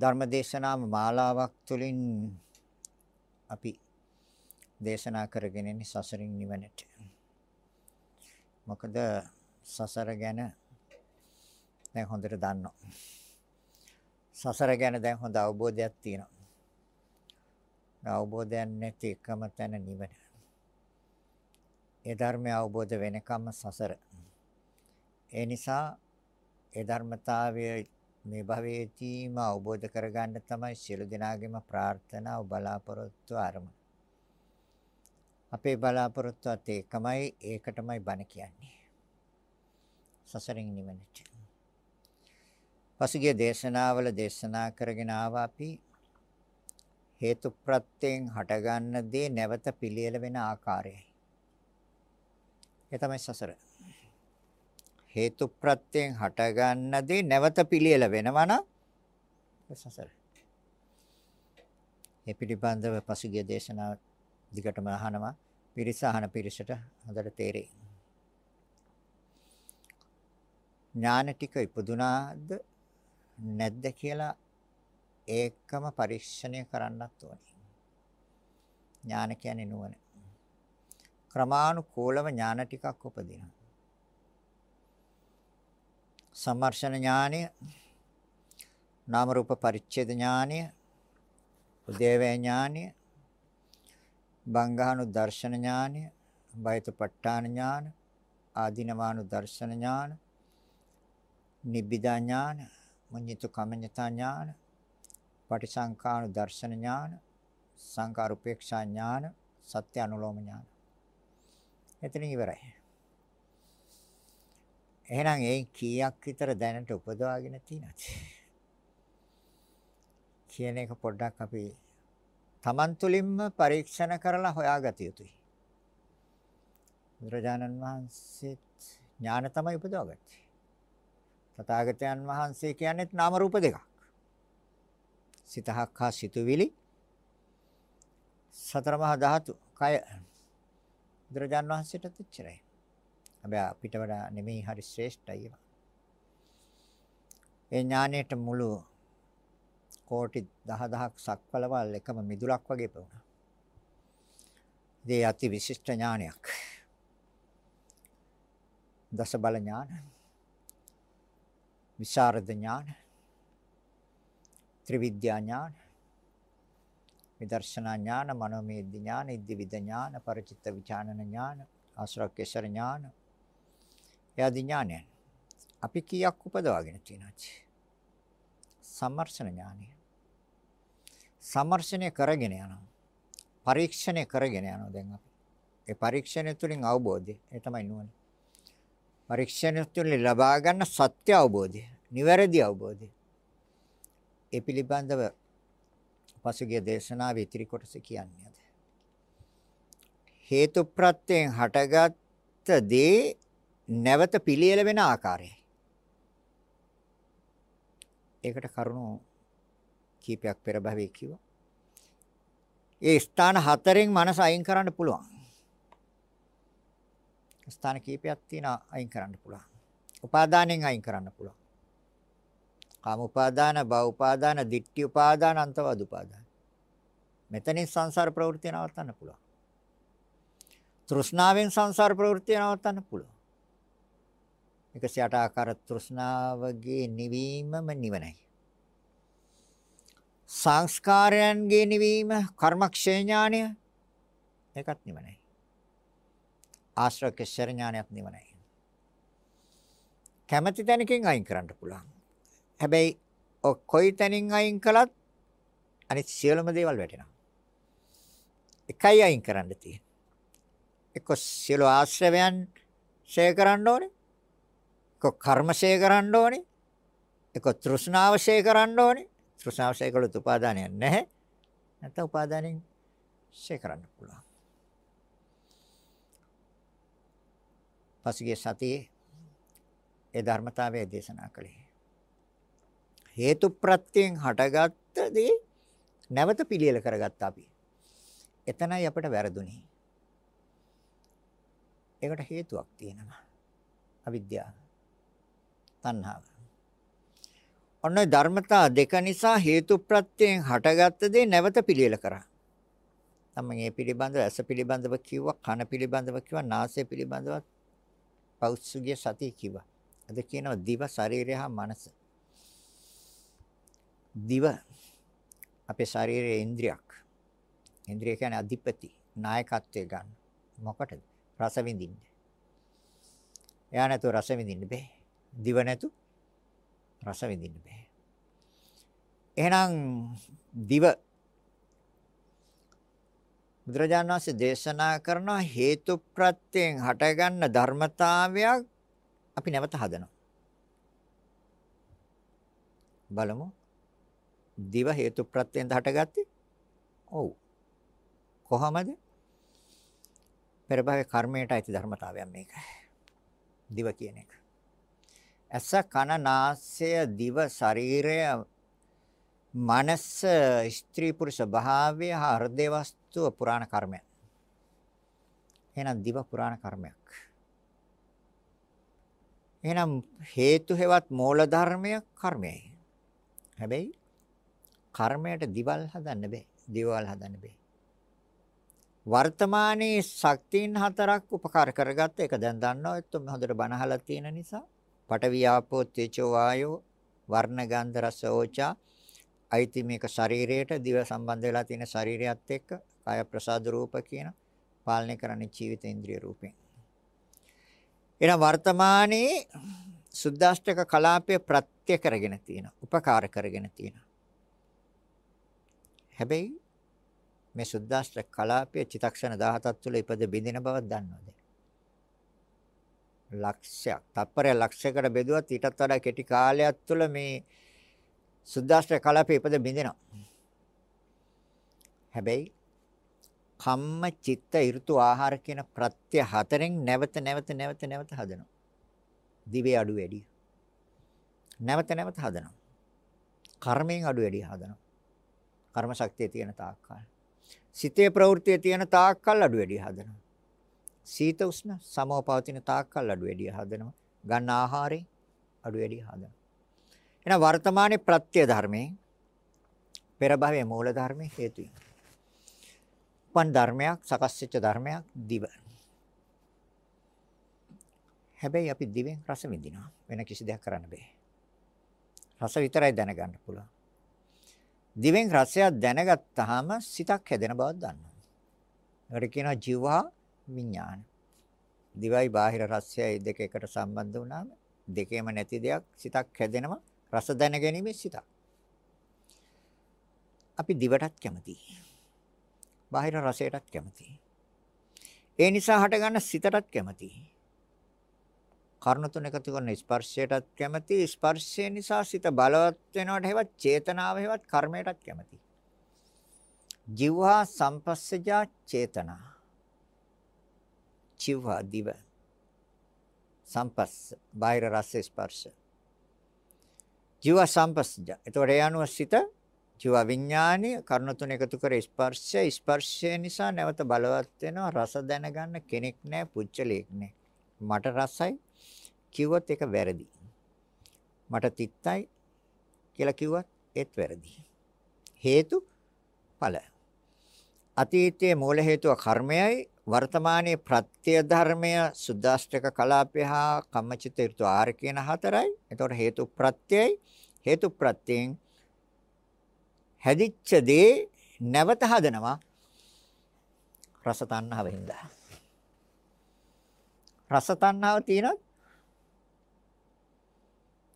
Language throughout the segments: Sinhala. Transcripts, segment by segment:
ධර්මදේශනාම මාලාවක් තුළින් අපි දේශනා කරගෙන ඉන්නේ සසරින් නිවනට. මොකද සසර ගැන දැන් හොඳට දන්නවා. සසර ගැන දැන් හොඳ අවබෝධයක් තියෙනවා. අවබෝධයක් නැති එකම තැන නිවන. ඒ ධර්මය අවබෝධ වෙනකම් සසර. ඒ නිසා ඒ ධර්මතාවය මේ භවයේදීම අවබෝධ කරගන්න තමයි සියලු දෙනාගේම ප්‍රාර්ථනාව බලාපොරොත්තු අරමුණ. අපේ බලාපොරොත්තුවත් ඒකමයි ඒකටමයි බණ කියන්නේ. සසරින් නිවනට. පසුගිය දේශනාවල දේශනා කරගෙන ආවා අපි හේතු ප්‍රත්‍යයෙන් හටගන්න දේ නැවත පිළියෙල වෙන ආකාරයයි. ඒ තමයි සසර. හේතු ප්‍රත්‍යයෙන් හටගන්න දේ නැවත පිළියෙල වෙනවා නම් සසර. ඒ පිළිබඳව පසුගිය දේශනාව දිගටම අහනවා පිරිස අහන පිරිසට හොඳට තේරෙයි. ඥාන ටික ඉපදුනාද නැද්ද කියලා ඒකම පරීක්ෂණය කරන්නත් ඕනේ. ඥාන කියන්නේ නුවණ. ක්‍රමානුකූලව ඥාන ටිකක් උපදිනවා. සම්මර්ෂණ ඥානය, නාම රූප පරිච්ඡේද ඥානය, උදේවැය ඥානය, බංගහනු දර්ශන ඥානය, බයතුපට්ඨාන ඥාන, ආධිනවානු දර්ශන ඥාන, නිබ්බිදා ඥාන, මුඤ්ඤිතු කමඤ්ඤතා ඥාන, පටිසංකානු දර්ශන ඥාන, සංකාර උපේක්ෂා ඥාන, සත්‍ය අනුලෝම ඥාන. එතන ඉවරයි. එහෙනම් ඒ කීයක් විතර දැනට උපදවාගෙන තියෙනවද? කියන එක පොඩ්ඩක් අපි Taman තුලින්ම පරීක්ෂණ කරලා හොයාගත යුතුයි. බුදුරජාණන් වහන්සේත් ඥාන තමයි උපදවාගත්තේ. තථාගතයන් වහන්සේ කියන්නේත් නාම රූප දෙකක්. සිතහක් හා සිතුවිලි සතර මහා ධාතු කය බුදුරජාණන් වහන්සේටත් එච්චරයි. හැබැයි අපිට වඩා නෙමෙයි හරි ශ්‍රේෂ්ඨයි ඒවා. ඒ ඥානයට මුළු කෝටි 10000ක් සක්වලවල් එකම මිදුලක් වගේ පෙවුණා. ඒ අති විශිෂ්ට ඥානයක්. දස බල ඥාන. විශාරද ඥාන. ත්‍රිවිද්‍යා ඥාන. විදර්ශනා ඥාන, මනෝමය ඥාන, ඉද්ධිවිද ඥාන, පරිචිත්ත විචානන ඥාන, ආශ්‍රවකේශර ඥාන. එයාදී ඥානයන්. අපි කීයක් උපදවාගෙන තියෙනවද? සම්මර්ෂණ ඥානය. සම්මර්ෂණය කරගෙන යනවා. පරීක්ෂණය කරගෙන යනවා දැන් අපි. ඒ පරීක්ෂණය තුළින් අවබෝධය. ඒ තමයි නුවණ. පරීක්ෂණය තුළින් ලබා ගන්න සත්‍ය අවබෝධය, නිවැරදි අවබෝධය. ඒ පිළිබඳව පසුගිය දේශනාවේ ඉතිරි කොටස කියන්නේ. හේතු ප්‍රත්‍යයෙන් හටගත් දේ නැවත පිළියෙල වෙන ආකාරයයි. ඒකට කරුණු කීපයක් පෙර භවයේ කිව්වා. ඒ ස්ථාන හතරෙන් මනස අයින් කරන්න පුළුවන්. ස්ථාන කීපයක් තියෙනවා අයින් කරන්න පුළුවන්. උපාදානෙන් අයින් කරන්න පුළුවන්. කාම උපාදාන, භව උපාදාන, ditthi උපාදාන, අන්තවද උපාදාන. මෙතනින් සංසාර ප්‍රවෘත්ති නවත්තන්න පුළුවන්. තෘෂ්ණාවෙන් සංසාර ප්‍රවෘත්ති නවත්තන්න පුළුවන්. 108 ආකාර තෘෂ්ණාවගේ නිවීමම නිවනයි. සංස්කාරයන්ගේ නිවීම කර්මක්ෂය ඥානය ඒකත් නිවනයි. ආශ්‍රව කෙශර ඥානයත් නිවනයි. කැමැති තැනකින් අයින් කරන්න පුළුවන්. හැබැයි ඔය කොයි තැනින් අයින් කළත් අනිත් සියලුම දේවල් වැටෙනවා. එකයි අයින් කරන්න තියෙන්නේ. එක්ක සියලු ආශ්‍රවයන් ෂේ කරන්න ඕනේ. එක්ක කර්ම ෂේ කරන්න ඕනේ. එක්ක තෘෂ්ණාව ෂේ කරන්න ඕනේ. තෘෂ්ණාව ෂේ කළොත් උපාදානයක් නැහැ. නැත්නම් උපාදානෙන් ෂේ කරන්න පුළුවන්. පසුගිය සතියේ ඒ ධර්මතාවය දේශනා කළේ. හේතු ප්‍රත්‍යයෙන් හටගත්ත දේ නැවත පිළියෙල කරගත්තා අපි. එතනයි අපිට වැරදුනේ. ඒකට හේතුවක් තියෙනවා. අවිද්‍යාව. තණ්හාව. ඔන්න ධර්මතා දෙක නිසා හේතු ප්‍රත්‍යයෙන් හටගත්ත දේ නැවත පිළියෙල කරා. මම මේ පිළිබඳව ඇස පිළිබඳව කිව්වා, කන පිළිබඳව කිව්වා, නාසය පිළිබඳව පෞස්සුගිය සතිය කිව්වා. අද කියනවා දිව, ශරීරය හා මනස. දිව අපේ ශරීරයේ ඉන්ද්‍රියක්. ඉන්ද්‍රිය කියන්නේ අධිපති, නායකත්වය ගන්න. මොකටද? රස විඳින්න. එයා නැතුව රස විඳින්න බෑ. දිව නැතු රස විඳින්න බෑ. එහෙනම් දිව බුදුරජාණන් වහන්සේ දේශනා කරන හේතු ප්‍රත්‍යයෙන් හටගන්න ධර්මතාවයක් අපි නැවත හදනවා. බලමු. දිව හේතු ප්‍රත්‍යයෙන් හටගත්තේ? ඔව්. කොහමද? පෙර භවයේ කර්මයට අයිති ධර්මතාවයක් මේක. දිව කියන එක. ඇස කන නාසය දිව ශරීරය මනස ස්ත්‍රී පුරුෂ භාවය හෘදේ වස්තුව පුරාණ කර්මයක්. එහෙනම් දිව පුරාණ කර්මයක්. එහෙනම් හේතු හේවත් මූල ධර්මය කර්මයයි. හැබැයි කර්මයට දිවල් හදන්න බෑ. දිවල් හදන්න බෑ. වර්තමානයේ ශක්තියින් හතරක් උපකාර කරගත්ත එක දැන් දන්නවා ඒත් හොඳට බණ අහලා තියෙන නිසා පඨවි ආපෝ තේජෝ වායෝ වර්ණ ගන්ධ රස ඕචා අයිති මේක ශරීරයට දිව සම්බන්ධ වෙලා තියෙන ශරීරයත් එක්ක කාය ප්‍රසාද රූප කියන පාලනය කරන්නේ ජීවිත ඉන්ද්‍රිය රූපෙන්. එහෙනම් වර්තමානයේ සුද්දාෂ්ටක කලාපය ප්‍රත්‍ය කරගෙන තියෙන උපකාර කරගෙන තියෙන. හැබැයි මේ සුද්දාෂ්ටක කලාපයේ චිතක්ෂණ 17ක් තුළ ඉපද බිඳින බවක් දන්නවද? ලක්ෂයක්, තප්පරය ලක්ෂයකට බෙදුවත් ඊටත් වඩා කෙටි කාලයක් තුළ මේ සුද්දාෂ්ටක කලාපයේ ඉපද බිඳිනවා. හැබැයි කම්ම චිත්ත ඍතු ආහාර කියන ප්‍රත්‍ය හතරෙන් නැවත නැවත නැවත නැවත හදනවා. දිවේ අඩු වැඩි. නැවත නැවත හදනවා. කර්මයෙන් අඩු වැඩි හදනවා. කර්ම ශක්තිය තියෙන තාක්කල්. සිතේ ප්‍රවෘත්තිය තියෙන තාක්කල් අඩු වැඩි හදනවා. සීත උෂ්ණ සමව පවතින තාක්කල් අඩු වැඩි හදනවා. ගන්න ආහාරයෙන් අඩු වැඩි හදනවා. එහෙනම් වර්තමානයේ ප්‍රත්‍ය ධර්මයෙන් පෙර භවයේ මූල ධර්මයේ හේතුයි. උපන් ධර්මයක් සකස් වෙච්ච ධර්මයක් දිව. හැබැයි අපි දිවෙන් රස විඳිනවා. වෙන කිසි දෙයක් කරන්න බෑ. රස විතරයි දැනගන්න පුළුවන්. දිවෙන් රසයක් දැනගත්තාම සිතක් හැදෙන බවක් දන්නවා. ඒකට කියනවා ජීවා විඥාන. දිවයි බාහිර රසයයි දෙක එකට සම්බන්ධ වුණාම දෙකේම නැති දෙයක් සිතක් හැදෙනවා රස දැන ගැනීමේ සිතක්. අපි දිවටත් කැමතියි. බාහිර රසයටත් කැමතියි. ඒ නිසා හටගන්න සිතටත් කැමතියි. කර්ණ තුන එකතු කරන ස්පර්ශයටත් කැමති ස්පර්ශය නිසා සිත බලවත් වෙනවට හේවත් චේතනාව හේවත් කර්මයටත් කැමති ජීවහා සම්පස්සජා චේතනා ජීවහා දිව සම්පස්ස බාහිර රස ස්පර්ශ ජීව සම්පස්සජා එතකොට ඒ අනුව සිත ජීව විඥානීය කර්ණ තුන එකතු කර ස්පර්ශය ස්පර්ශය නිසා නැවත බලවත් වෙනවා රස දැනගන්න කෙනෙක් නැහැ පුච්චලෙක් නැහැ මට රසයි කිව්වොත් ඒක වැරදි. මට තිත්තයි කියලා කිව්වත් ඒත් වැරදි. හේතු ඵල. අතීතයේ මූල හේතුව කර්මයයි වර්තමානයේ ප්‍රත්‍ය ධර්මය සුද්දාෂ්ටක කලාපය හා කම්මචිත ඍතු ආර කියන හතරයි. එතකොට හේතු ප්‍රත්‍යයයි හේතු ප්‍රත්‍යයෙන් හැදිච්ච දේ නැවත හදනවා රස තණ්හාව හින්දා. රස තණ්හාව තියෙනත්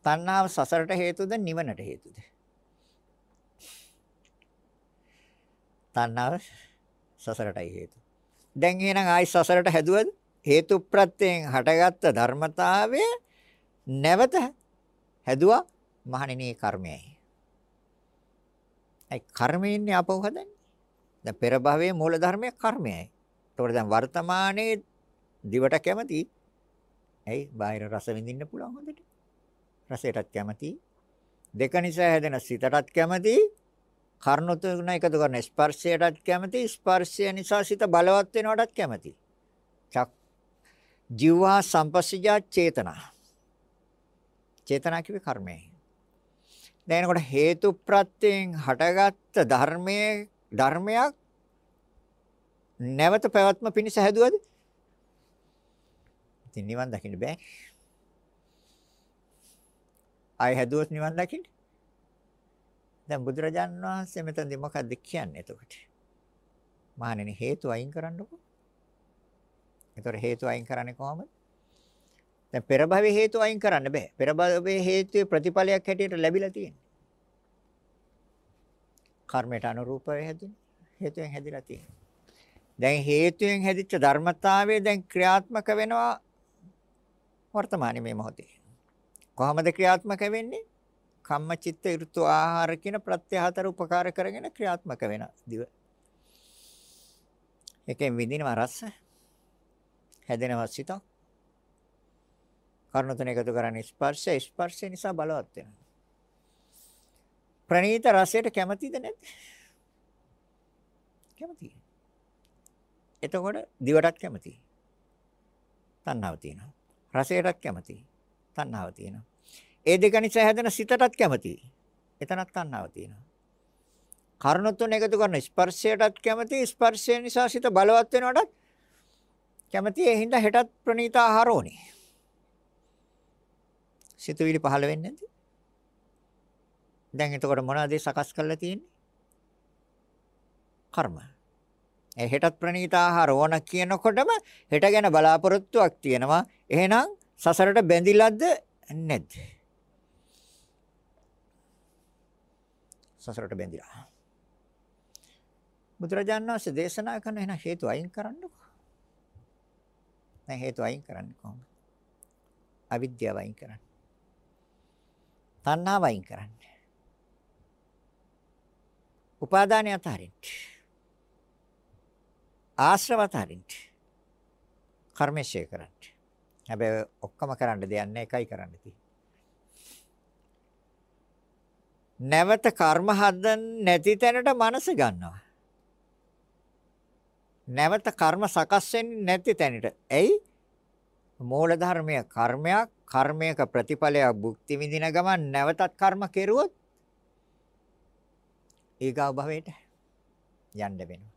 තණ්හාව සසරට හේතුද නිවනට හේතුද? තණ්හාව සසරටයි හේතු. දැන් එහෙනම් ආයි සසරට හැදුවද? හේතු ප්‍රත්‍යයෙන් හටගත්ත ධර්මතාවය නැවත හැදුවා මහණෙනි කර්මයයි. ඒ කර්මයෙන්නේ අපව හදන්නේ. දැන් පෙර භවයේ මූල ධර්මය කර්මයයි. ඒතකොට දැන් වර්තමානයේ දිවට කැමති. ඇයි? බාහිර රස විඳින්න පුළුවන් හොඳට. රසයටත් කැමති. දෙක නිසා හැදෙන සිතටත් කැමති. කර්ණ තුන එකතු කරන ස්පර්ශයටත් කැමති. ස්පර්ශය නිසා සිත බලවත් වෙනවටත් කැමති. චක් ජීවා සම්පස්සජා චේතනා. චේතනා කිව්වේ කර්මයයි. දැන් එනකොට හේතු ප්‍රත්‍යයෙන් හටගත්ත ධර්මයේ ධර්මයක් නැවත පැවැත්ම පිණිස හැදුවද? ඉතින් නිවන් දකින්න බෑ. ආය හැදුවොත් නිවන් දකින්න. දැන් බුදුරජාන් වහන්සේ මෙතනදී මොකක්ද කියන්නේ එතකොට? මහණෙනි හේතු අයින් කරන්නකෝ. ඒතර හේතු අයින් කරන්නේ කොහොමද? දැන් පෙර භවයේ හේතු අයින් කරන්න බෑ. පෙර භවයේ හේතුවේ ප්‍රතිඵලයක් හැටියට ලැබිලා තියෙන්නේ. කර්මයට අනුරූපව හැදුනේ. හේතුවෙන් හැදිලා තියෙන්නේ. දැන් හේතුයෙන් හැදිච්ච ධර්මතාවය දැන් ක්‍රියාත්මක වෙනවා වර්තමානයේ මේ මොහොතේ. කොහොමද ක්‍රියාත්මක වෙන්නේ? කම්ම චිත්ත ඍතු ආහාර කියන ප්‍රත්‍ය හතර උපකාර කරගෙන ක්‍රියාත්මක වෙන දිව. එකෙන් විඳිනවා රස හැදෙනවා සිතක් කර්ණ තුන එකතු කරන්නේ ස්පර්ශය ස්පර්ශය නිසා බලවත් වෙනවා. ප්‍රණීත රසයට කැමතිද නැද්ද? කැමතියි. එතකොට දිවටත් කැමතියි. තණ්හාව තියෙනවා. රසයටත් කැමතියි. තණ්හාව තියෙනවා. ඒ දෙක නිසා හැදෙන සිතටත් කැමතියි. එතනත් තණ්හාව තියෙනවා. කර්ණ තුන එකතු කරන ස්පර්ශයටත් කැමතියි. ස්පර්ශය නිසා සිත බලවත් වෙනවටත් කැමතියි. ඒ හින්දා හෙටත් ප්‍රණීත ආහාර ඕනේ. සිතුවිලි පහළ වෙන්නේ නැද්ද? දැන් එතකොට මොනවද සකස් කරලා තියෙන්නේ? කර්ම. ඒ හෙටත් ප්‍රණීත ආහාර ඕන කියනකොටම හෙට ගැන බලාපොරොත්තුවක් තියෙනවා. එහෙනම් සසරට බැඳිලාද නැද්ද? සසරට බැඳිලා. බුදුරජාණන් වහන්සේ දේශනා කරන එන හේතු අයින් කරන්නකො. දැන් හේතු අයින් කරන්නේ කොහොමද? අවිද්‍යාව අයින් කරන්න. තණ්හාව අයින් කරන්න. උපාදානය අතහරින්න. ආශ්‍රව අතහරින්න. කර්මශය කරන්න. හැබැයි ඔක්කොම කරන්න දෙයක් නැහැ එකයි කරන්න තියෙන්නේ. නැවත කර්ම හදන්න නැති තැනට මනස ගන්නවා. නැවත කර්ම සකස් වෙන්නේ නැති තැනට. එයි මූල ධර්මය කර්මයක් කර්මයක ප්‍රතිඵලයක් භුක්ති විඳින ගමන් නැවතත් කර්ම කෙරුවොත් ඊගාව භවයට යන්න වෙනවා.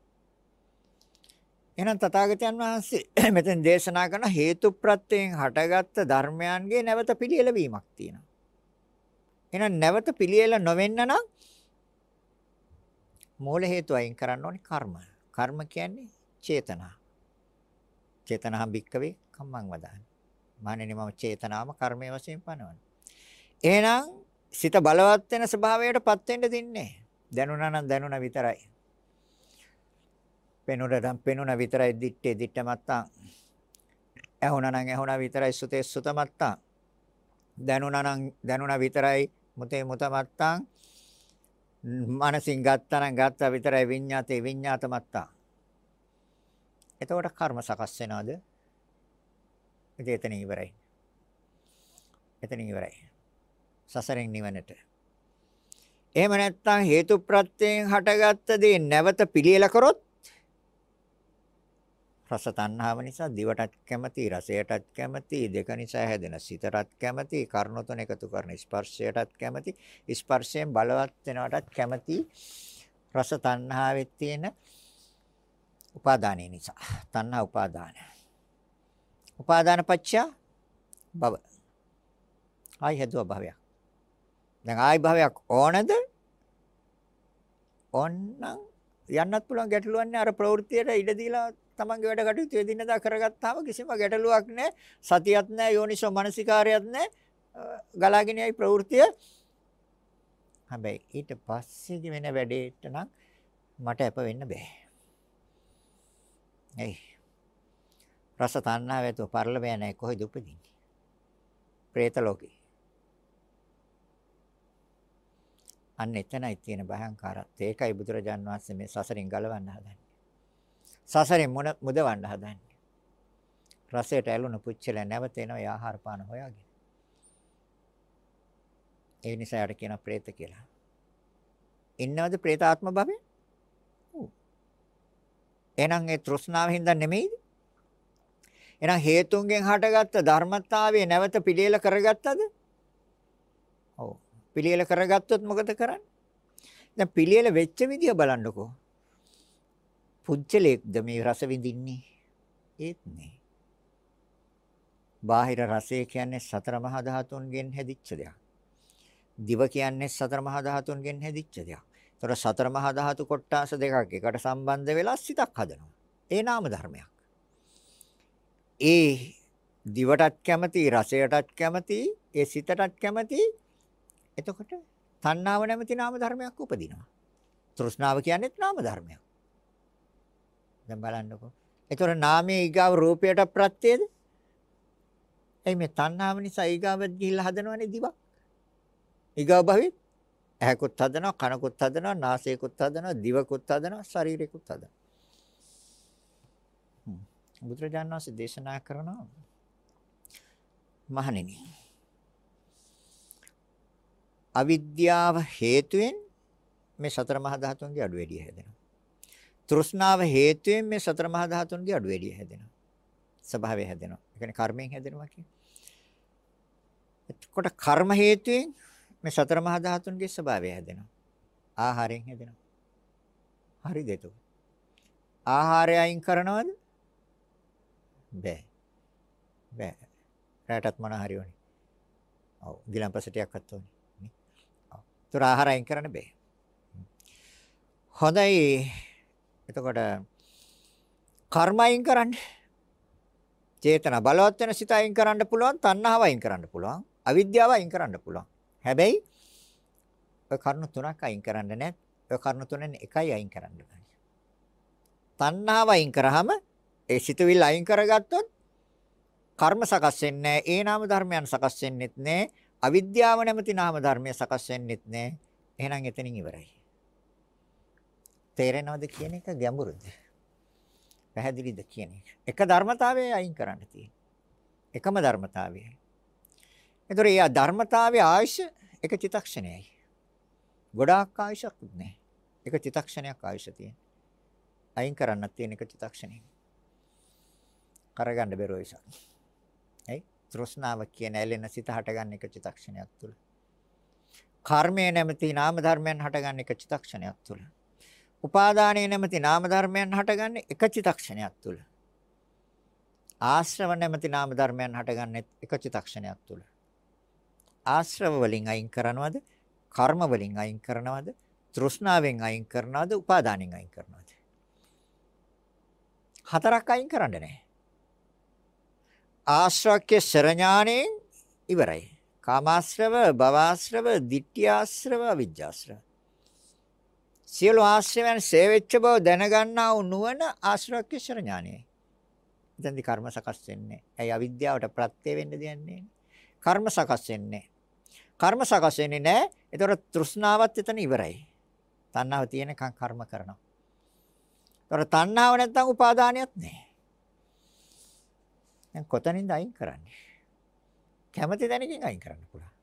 එහෙනම් තථාගතයන් වහන්සේ මෙතෙන් දේශනා කරන හේතු ප්‍රත්‍යයෙන් හටගත්ත ධර්මයන්ගේ නැවත පිළියෙල වීමක් තියෙනවා. එහෙනම් නැවත පිළියෙල නොවෙන්න නම් මූල හේතු අයින් කරන්න ඕනේ කර්ම. කර්ම කියන්නේ චේතනා. චේතනා බික්කවේ කම්මං වදාන. මානෙනි මම චේතනාම කර්මයේ වශයෙන් පනවන. එහෙනම් සිත බලවත් වෙන ස්වභාවයටපත් වෙන්න දෙන්නේ. දැනුණා නම් දැනුණා විතරයි. පෙනුණා නම් පෙනුණා විතරයි දිත්තේ දිත්ත මත්තා. ඇහුණා නම් ඇහුණා විතරයි සුතේ සුත මත්තා. දැනුණා නම් දැනුණා විතරයි මුතේ මුත මත්තා. මනසින් ගත්තා නම් ගත්තා විතරයි විඤ්ඤාතේ විඤ්ඤාත මත්තා. එතකොට කර්ම සකස් වෙනවද? ඉතින් එතන ඉවරයි. එතන ඉවරයි. සසරෙන් නිවනට. එහෙම නැත්නම් හේතු ප්‍රත්‍යයෙන් හටගත්ත දේ නැවත පිළියෙල කරොත් රස තණ්හාව නිසා දිවටත් කැමති රසයටත් කැමති දෙක නිසා හැදෙන සිතටත් කැමති කර්ණ තුන එකතු කරන ස්පර්ශයටත් කැමති ස්පර්ශයෙන් බලවත් වෙනවටත් කැමති රස තණ්හාවෙත් තියෙන උපාදානය නිසා තණ්හා උපාදානය උපාදාන පත්‍ය භව. ආයි හැදුව භවයක්. දැන් ආයි භවයක් ඕනද? ඕන්නම් යන්නත් පුළුවන් ගැටලුවක් නෑ අර ප්‍රවෘත්තියට ඉඩ දීලා තමන්ගේ වැඩ කටයුතු එදිනදා කරගත්තාම කිසිම ගැටලුවක් නෑ සතියක් නෑ යෝනිසෝ මනසිකාරයක් නෑ ගලාගෙන යයි ප්‍රවෘත්තිය හැබැයි ඊට පස්සේ වෙන වැඩේට නම් මට අප වෙන්න බෑ. එයි රස තණ්හාව ඇතුව පරිලවය නැහැ කොහෙද උපදින්නේ? പ്രേත ලෝකේ. අන්න එතනයි තියෙන භයංකාරත්. ඒකයි බුදුරජාන් වහන්සේ මේ සසරින් ගලවන්න හදන්නේ. සසරෙන් මොන මුදවන්න හදන්නේ. රසයට ඇලුණු පුච්චල නැවත එනවා ඒ ආහාර පාන හොයාගෙන. ඒ නිසා යට කියන പ്രേත කියලා. ඉන්නවද പ്രേත ආත්ම භවෙ? ඔව්. එහෙනම් ඒ තෘෂ්ණාව හින්දා නෙමෙයිද? එහෙනම් හේතුන්ගෙන් හටගත්ත ධර්මතාවය නැවත පිළියෙල කරගත්තද? ඔව්. පිළියෙල කරගත්තොත් මොකද කරන්නේ? දැන් පිළියෙල වෙච්ච විදිය බලන්නකෝ. පුච්චලෙක්ද මේ රස විඳින්නේ? ඒත් නෑ. බාහිර රසය කියන්නේ සතර මහා ධාතුන්ගෙන් හැදිච්ච දෙයක්. දිව කියන්නේ සතර මහා ධාතුන්ගෙන් හැදිච්ච දෙයක්. ඒතර සතර මහා ධාතු කොටාස දෙකක් එකට සම්බන්ධ වෙලා සිතක් හදනවා. ඒ නාම ධර්මයක්. ඒ දිවටත් කැමති, රසයටත් කැමති, ඒ සිතටත් කැමති. එතකොට තණ්හාව නැමැති නාම ධර්මයක් උපදිනවා. තෘෂ්ණාව කියන්නේත් නාම ධර්මයක්. දැන් බලන්නකෝ. ඒතර නාමයේ ඊගාව රූපයට ප්‍රත්‍යයද? එයි මේ තණ්හාව නිසා ඊගාවත් ගිහිල්ලා හදනවනේ දිවක්. ඊගාව භවෙත් ඇහැකුත් හදනවා, කනකුත් හදනවා, නාසයකුත් හදනවා, දිවකුත් හදනවා, ශරීරෙකුත් හදනවා. බුදුරජාණන් වහන්සේ දේශනා කරනවා මහණෙනි අවිද්‍යාව හේතුවෙන් මේ සතර මහා ධාතුන්ගේ අඩු වැඩි හැදෙනවා. තෘෂ්ණාව හේතුවෙන් මේ සතර මහා ධාතුන්ගේ අඩු වැඩි හැදෙනවා. ස්වභාවය හැදෙනවා. ඒ කියන්නේ කර්මයෙන් හැදෙනවා කියන්නේ. එතකොට කර්ම හේතුවෙන් මේ සතර මහා ධාතුන්ගේ ස්වභාවය හැදෙනවා. ආහාරයෙන් හැදෙනවා. හරිද ඒක? ආහාරය අයින් කරනවද? බෑ. බෑ. රැටත් මොන හරි ඕනේ. ඔව්. ගිලම්පසටියක්වත් ඕනේ. නේ. ඔව්. ඒතර ආහාර අයින් කරන්න බෑ. හොඳයි. එතකොට කර්ම අයින් කරන්න. චේතන බලවත් වෙන සිත අයින් කරන්න පුළුවන්, තණ්හාව අයින් කරන්න පුළුවන්, අවිද්‍යාව අයින් කරන්න පුළුවන්. හැබැයි ඔය කරුණු තුනක් අයින් කරන්න නැහැ. ඔය කරුණු තුනෙන් එකයි අයින් කරන්න බෑ. තණ්හාව අයින් කරාම ඒ සිතුවිල්ල අයින් කරගත්තොත් කර්ම සකස් වෙන්නේ ඒ නාම ධර්මයන් සකස් වෙන්නෙත් නැහැ. අවිද්‍යාව නැමැති නාම ධර්මය සකස් වෙන්නෙත් නැහැ. එහෙනම් එතනින් ඉවරයි. තේරෙනවද කියන එක ගැඹුරුද? පැහැදිලිද කියන එක. එක ධර්මතාවය අයින් කරන්න තියෙන්නේ. එකම ධර්මතාවයයි. ඒතර ඒ ධර්මතාවයේ ආයශ එක චිතක්ෂණයයි. ගොඩාක් ආයශක් නැහැ. එක චිතක්ෂණයක් ආයශ තියෙන. අයින් කරන්නත් තියෙන එක චිතක්ෂණයක්. කරගන්න බැරුව නිසා. ඇයි? තෘෂ්ණාව කියන ඇලෙන සිත හටගන්න එක චිතක්ෂණයක් තුල. කර්මය නැමැති නාම ධර්මයන් හටගන්න එක චිතක්ෂණයක් තුල. උපාදානය නැමැති නාම ධර්මයන් හටගන්නේ එක චිතක්ෂණයක් තුල. ආශ්‍රව නැමැති නාම ධර්මයන් හටගන්නේ එක චිතක්ෂණයක් තුල. ආශ්‍රව වලින් අයින් කරනවද? කර්ම වලින් අයින් කරනවද? තෘෂ්ණාවෙන් අයින් කරනවද? උපාදානෙන් අයින් කරනවද? හතරක් අයින් කරන්න නැහැ. ආශ්‍රවක්‍ය ශරඥාණයෙන් ඉවරයි. කාමාශ්‍රව, භවආශ්‍රව, ditthියාශ්‍රව, අවිජ්ජාශ්‍රව. සියලු ආශ්‍රයයන් සේවෙච්ච බව දැනගන්නා වූ නුවණ ආශ්‍රවක්‍ය ශරඥාණයයි. එතෙන්දි කර්ම සකස් වෙන්නේ. ඇයි අවිද්‍යාවට ප්‍රත්‍ය වෙන්න දෙන්නේ? කර්ම සකස් වෙන්නේ. කර්ම සකස් වෙන්නේ නැහැ. ඒතර තෘෂ්ණාවත් එතන ඉවරයි. තණ්හාව තියෙනකන් කර්ම කරනවා. ඒතර තණ්හාව නැත්තම් උපාදානියක් නැහැ. දැන් කොතනින්ද අයින් කරන්නේ? කැමති දැනකින් අයින් කරන්න පුළුවන්.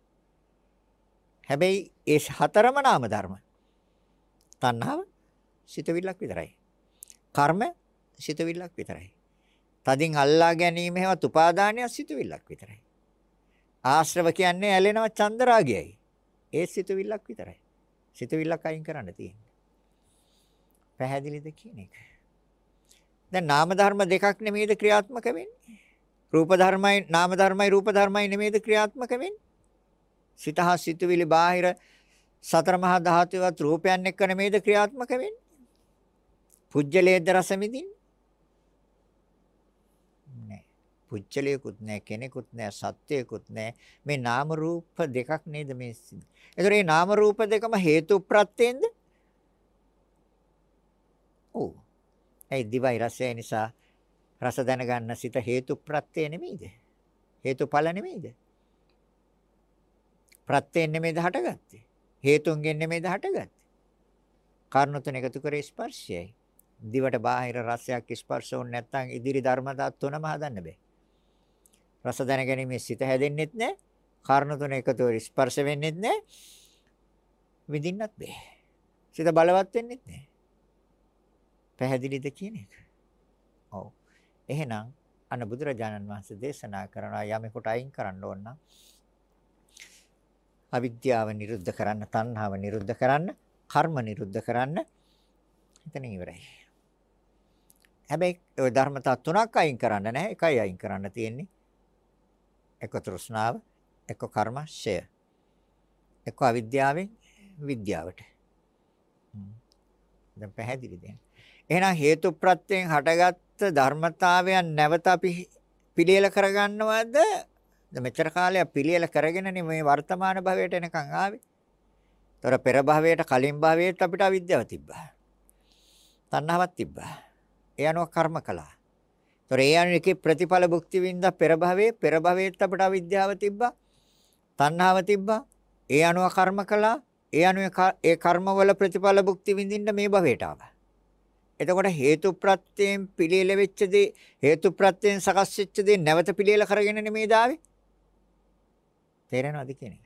හැබැයි ඒ හතරම නාම ධර්ම. තණ්හාව සිතවිල්ලක් විතරයි. කර්ම සිතවිල්ලක් විතරයි. තදින් අල්ලා ගැනීම හේවත් උපාදානය සිතවිල්ලක් විතරයි. ආශ්‍රව කියන්නේ ඇලෙනව චන්දරාගයයි. ඒ සිතවිල්ලක් විතරයි. සිතවිල්ලක් අයින් කරන්න තියෙන්නේ. පැහැදිලිද කියන එක. දැන් නාම ධර්ම දෙකක් නෙමෙයිද ක්‍රියාත්මක වෙන්නේ? රූප ධර්මයි නාම ධර්මයි රූප ධර්මයි නෙමෙයිද ක්‍රියාත්මක වෙන්නේ? සිතහ සිතුවිලි බාහිර සතර මහා ධාතුවත් රූපයන් එක්ක නෙමෙයිද ක්‍රියාත්මක වෙන්නේ? පුජ්‍යලේද රස මිදින්නේ? නෑ. පුජ්‍යලයකුත් නෑ කෙනෙකුත් නෑ සත්‍යයකුත් නෑ මේ නාම රූප දෙකක් නේද මේ ඒතර මේ නාම රූප දෙකම හේතු ප්‍රත්‍යෙන්ද ඔව් ඒ දිවයි රසය නිසා රස දැනගන්න සිත හේතු ප්‍රත්‍ය නෙමෙයිද? හේතුඵල නෙමෙයිද? ප්‍රත්‍යයෙන් නෙමෙයිද හටගත්තේ? හේතුන්ගෙන් නෙමෙයිද හටගත්තේ? කාරණා තුන එකතු කරේ ස්පර්ශයයි. දිවට බාහිර රසයක් ස්පර්ශ වුනේ නැත්නම් ඉදිරි ධර්මතා තුනම හදන්න බෑ. රස දැනගැනීමේ සිත හැදෙන්නෙත් නැහැ. කාරණා තුන එකතු ස්පර්ශ වෙන්නෙත් නැහැ. විඳින්නත් බෑ. සිත බලවත් වෙන්නෙත් නැහැ. පැහැදිලිද කියන එක? ඔව්. එහෙනම් අන්න බුදුරජාණන් වහන්සේ දේශනා කරනවා යමෙකුට අයින් කරන්න ඕන නම් අවිද්‍යාව නිරුද්ධ කරන්න, තණ්හාව නිරුද්ධ කරන්න, කර්ම නිරුද්ධ කරන්න. එතන ඉවරයි. හැබැයි ওই ධර්මතා තුනක් අයින් කරන්න නැහැ. එකයි අයින් කරන්න තියෙන්නේ. එක තෘෂ්ණාව, එක කර්මශය. එක අවිද්‍යාවෙන් විද්‍යාවට. දැන් පැහැදිලිද? එහෙනම් හේතු ප්‍රත්‍යයෙන් හටගත්ත ධර්මතාවයන් නැවත අපි පිළියෙල කරගන්නවද? මෙච්චර කාලයක් පිළියෙල කරගෙනනේ මේ වර්තමාන භවයට එනකන් ආවේ. ତොර පෙර භවයට කලින් භවයට අපිට අවිද්‍යාව තිබ්බා. තණ්හාවක් තිබ්බා. ඒ අනුව කර්ම කළා. ତොර ඒ අනුව එකේ ප්‍රතිඵල භුක්ති විඳ පෙර භවයේ පෙර භවයට අපිට අවිද්‍යාව තිබ්බා. තණ්හාව තිබ්බා. ඒ අනුව කර්ම කළා. ඒ අනුව ඒ කර්මවල ප්‍රතිඵල භුක්ති විඳින්න මේ භවයට ආවා. එතකොට හේතු ප්‍රත්‍යයෙන් පිළියෙල වෙච්ච දේ හේතු ප්‍රත්‍යයෙන් සකස් වෙච්ච දේ නැවත පිළියෙල කරගෙන නෙමෙයි දාවේ. තේරෙනවද කියන එක?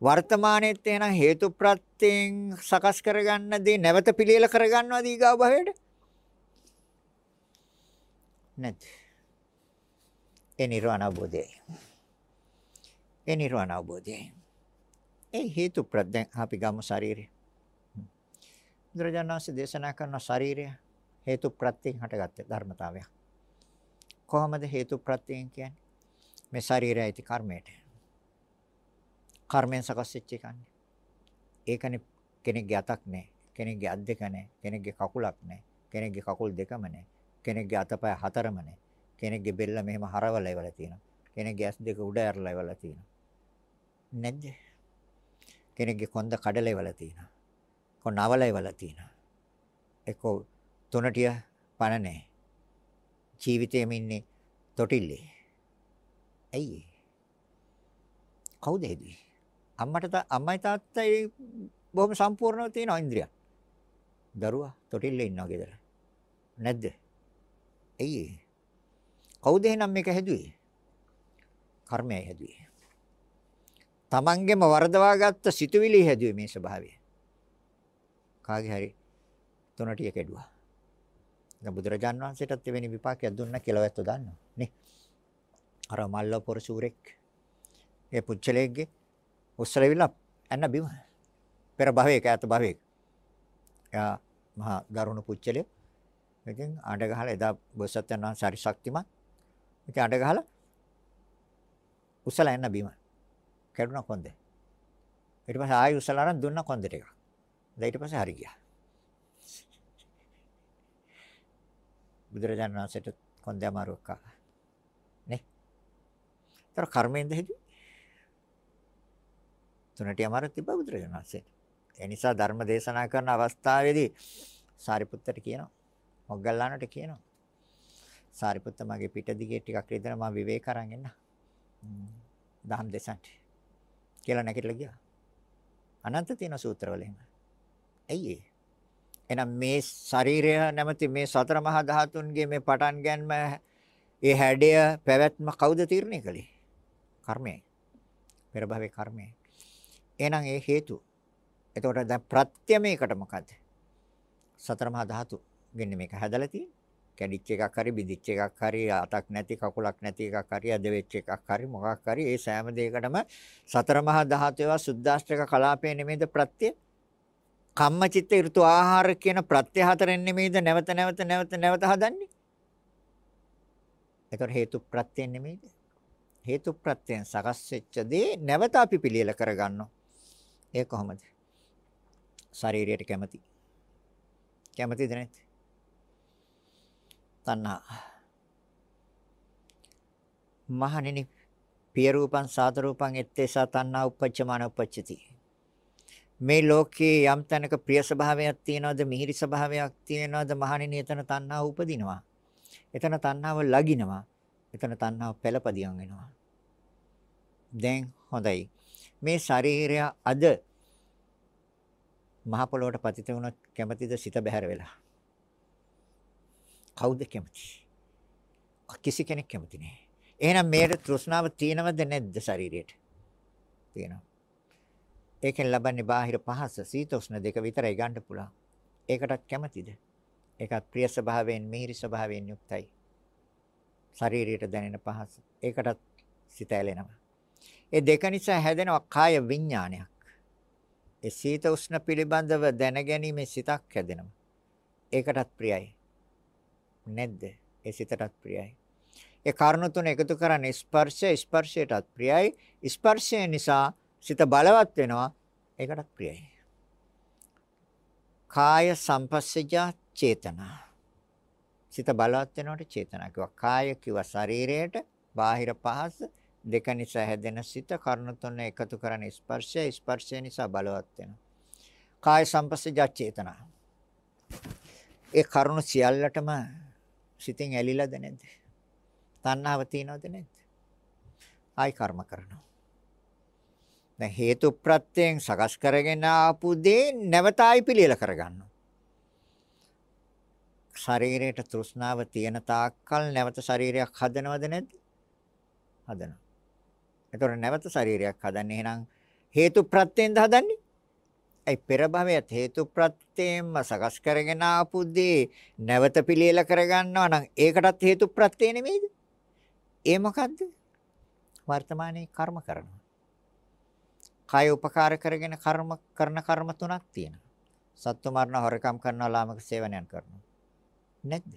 වර්තමානයේත් එහෙනම් හේතු ප්‍රත්‍යයෙන් සකස් කරගන්න දේ නැවත පිළියෙල කරගන්නවද ඊගාව භවයට? නැත්. ඒ නිර්වාණ අවබෝධයයි. ඒ නිර්වාණ අවබෝධයයි. ඒ හේතු ප්‍රත්‍යයෙන් අපි ගමු ශරීරය. බුදුරජාණන් වහන්සේ දේශනා කරන ශරීරය හේතු ප්‍රත්‍යයෙන් හටගත්ත ධර්මතාවයක්. කොහොමද හේතු ප්‍රත්‍යයෙන් කියන්නේ? මේ ශරීරය ඇති කර්මයට. කර්මයෙන් සකස් වෙච්ච එකන්නේ. ඒකනේ කෙනෙක්ගේ අතක් නැහැ. කෙනෙක්ගේ අත් දෙක නැහැ. කෙනෙක්ගේ කකුලක් නැහැ. කෙනෙක්ගේ කකුල් දෙකම නැහැ. කෙනෙක්ගේ අතපය හතරම නැහැ. කෙනෙක්ගේ බෙල්ල මෙහෙම හරවලා ඉවලා තියෙනවා. කෙනෙක්ගේ ඇස් දෙක උඩ ඇරලා ඉවලා තියෙනවා. නැද්ද? කෙනෙක්ගේ කොන්ද කඩලා ඉවලා තියෙනවා. කො නවලා ඉවලා තියෙනවා. එක්ක තුනටිය පණ නැහැ. ජීවිතේම ඉන්නේ තොටිල්ලේ. ඇයි කවුද හේදුවේ? අම්මට අම්මයි තාත්තයි බොහොම සම්පූර්ණව තියෙන ඉන්ද්‍රිය. දරුවා තොටිල්ලේ ඉන්නවා ගෙදර. නැද්ද? ඇයි කවුද එහෙනම් මේක හැදුවේ? කර්මයයි හැදුවේ. තමන්ගෙම වරදවා ගත්ත සිතුවිලි හැදුවේ මේ ස්වභාවය. කාගේ හරි තුනටිය කැඩුවා. දැන් බුදුරජාන් වහන්සේටත් එවැනි විපාකයක් දුන්නා කියලා ඔයත් දන්නවා නේ. අර මල්ල පොරසූරෙක් ඒ පුච්චලෙක්ගේ උස්සලවිලා ඇන්න බිම. පෙර භවයක ඈත භවයක. එයා මහා දරුණු පුච්චලෙක්. ඉතින් අඬ ගහලා එදා බොසත්යන් වහන්සේ හරි ශක්තිමත්. ඉතින් අඬ ගහලා උස්සලා එන්න බිම. කැඩුනා කොන්දේ. ඊට පස්සේ ආයෙ උස්සලා අරන් දුන්නා කොන්දේ ටික. දැන් ඊට පස්සේ හරි ගියා. බුදුරජාණන් වහන්සේට කොන්දේ අමාරුවක් ආවා. නේ? ତර කර්මෙන්ද හිතුවේ? තුනට යමාරක් තිබ්බා බුදුරජාණන් වහන්සේට. ඒ නිසා ධර්ම දේශනා කරන අවස්ථාවේදී සාරිපුත්තට කියනවා මොග්ගල්ලානට කියනවා. සාරිපුත්ත මගේ පිට දිගේ ටිකක් රිදෙන මම විවේක අරන් එන්න. දහම් දෙසන්ට. කියලා නැගිටලා ගියා. අනන්ත තියෙන සූත්‍රවල එහෙම. ඇයි ඒ? එහෙනම් මේ ශරීරය නැමැති මේ සතර මහා ධාතුන්ගේ මේ පටන් ගැනීම ඒ හැඩය පැවැත්ම කවුද තීරණය කළේ? කර්මය. පෙර භවයේ කර්මය. එහෙනම් ඒ හේතු. එතකොට දැන් ප්‍රත්‍ය මේකට මොකද්ද? සතර මහා ධාතු ගෙන්නේ මේක හැදලා තියෙන්නේ. කැඩිච්ච එකක් හරි බිදිච්ච එකක් හරි අතක් නැති කකුලක් නැති එකක් හරි අද වෙච්ච එකක් හරි මොකක් හරි ඒ සෑම දෙයකටම සතර මහා ධාතුව සුද්දාෂ්ටක කලාපේ නෙමෙයිද ප්‍රත්‍ය කම්මචිත්ත ඍතු ආහාර කියන ප්‍රත්‍ය හතරෙන් නෙමෙයිද නැවත නැවත නැවත නැවත හදන්නේ ඒතර හේතු ප්‍රත්‍යයෙන් නෙමෙයිද හේතු ප්‍රත්‍යයෙන් සකස් වෙච්ච දේ නැවත අපි පිළියෙල කරගන්නවා ඒ කොහොමද? ශරීරයට කැමති. කැමතිද නැත් තණ්හා. මහණෙනි පිය රූපං සාත රූපං එත්තේසා තණ්හා උපච්චමාන උපච්චති. මේ ලෝකේ යම් තැනක ප්‍රිය ස්වභාවයක් තියනවද මිහිරි ස්වභාවයක් තියනවද මහණෙනි එතන තණ්හා උපදිනවා. එතන තණ්හාව ලගිනවා. එතන තණ්හාව පෙළපදියම් වෙනවා. දැන් හොඳයි. මේ ශරීරය අද මහ පොළොවට පතිත වුණොත් කැමැතිද සිත බැහැර වෙලා කවුද කැමති? කිසි කෙනෙක් කැමති නෑ. එහෙනම් මේකට තෘෂ්ණාව තියෙනවද නැද්ද ශරීරයට? තියෙනවා. ඒකෙන් ලබන්නේ බාහිර පහස සීතෝෂ්ණ දෙක විතරයි ගන්න පුළුවන්. ඒකටත් කැමතිද? ඒකත් ප්‍රිය ස්වභාවයෙන් මිහිරි ස්වභාවයෙන් යුක්තයි. ශරීරයට දැනෙන පහස. ඒකටත් සිත ඇලෙනවා. ඒ දෙක නිසා හැදෙනවා කාය විඥානයක්. ඒ සීත උෂ්ණ පිළිබඳව දැනගැනීමේ සිතක් හැදෙනවා. ඒකටත් ප්‍රියයි. නැද්ද? ඒ සිතටත් ප්‍රියයි. ඒ කාරණා තුන එකතු කරන්නේ ස්පර්ශය ස්පර්ශයටත් ප්‍රියයි. ස්පර්ශය නිසා සිත බලවත් වෙනවා. ඒකටත් ප්‍රියයි. කාය සංපස්සජා චේතනා. සිත බලවත් වෙනකොට චේතනා කිව්වා. කාය කිව්වා ශරීරයට බාහිර පහස දෙක නිසා හැදෙන සිත කර්ණ තුන එකතු කරන ස්පර්ශය ස්පර්ශය නිසා බලවත් වෙනවා. කාය සංපස්සජා චේතනා. ඒ කරුණු සියල්ලටම සිතින් ඇලිලාද නැද්ද? තණ්හාව තියනවද නැද්ද? ආයි කර්ම කරනවා. දැන් හේතු ප්‍රත්‍යයෙන් සකස් කරගෙන ආපු දේ නැවත ආයි පිළියෙල කරගන්නවා. ශරීරයට තෘෂ්ණාව තියෙන තාක්කල් නැවත ශරීරයක් හදනවද නැද්ද? හදනවා. එතකොට නැවත ශරීරයක් හදන්නේ එහෙනම් හේතු ප්‍රත්‍යයෙන්ද හදන්නේ? ඒ පෙර භවයත් හේතු ප්‍රත්‍යයෙන්ම සකස් කරගෙන ආපු දේ නැවත පිළියෙල කරගන්නවා නම් ඒකටත් හේතු ප්‍රත්‍ය නෙමෙයිද? ඒ මොකද්ද? වර්තමානයේ කර්ම කරනවා. කය උපකාර කරගෙන කර්ම කරන කර්ම තුනක් තියෙනවා. සත්තු මරණ හොරකම් කරනවා ලාමක සේවනයන් කරනවා. නැද්ද?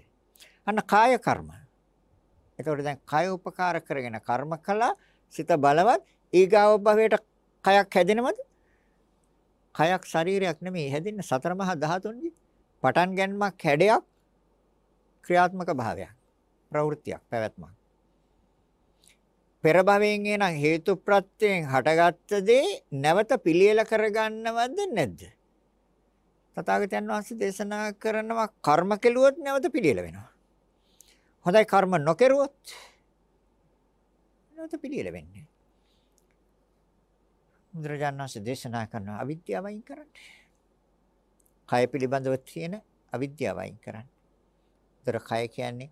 අන්න කාය කර්ම. එතකොට දැන් කය උපකාර කරගෙන කර්ම කළා සිත බලවත් ඊගාව භවයට කයක් හැදෙනවද? කයක් ශරීරයක් නෙමෙයි හැදෙන්නේ සතර මහා ධාතුන්ගේ පටන් ගැනීමක් හැඩයක් ක්‍රියාත්මක භාවයක් ප්‍රවෘත්තියක් පැවැත්මක් පෙර භවයෙන් එන හේතු ප්‍රත්‍යයෙන් හටගත්ත දේ නැවත පිළියෙල කරගන්නවද නැද්ද? තථාගතයන් වහන්සේ දේශනා කරනවා කර්ම කෙළුවොත් නැවත පිළියෙල වෙනවා. හොඳයි කර්ම නොකරුවොත් නැවත පිළියෙල වෙන්නේ. බුදුරජාණන් වහන්සේ දේශනා කරන අවිද්‍යාව අයින් කරන්න. කය පිළිබඳව තියෙන අවිද්‍යාව අයින් කරන්න. ඒතර කය කියන්නේ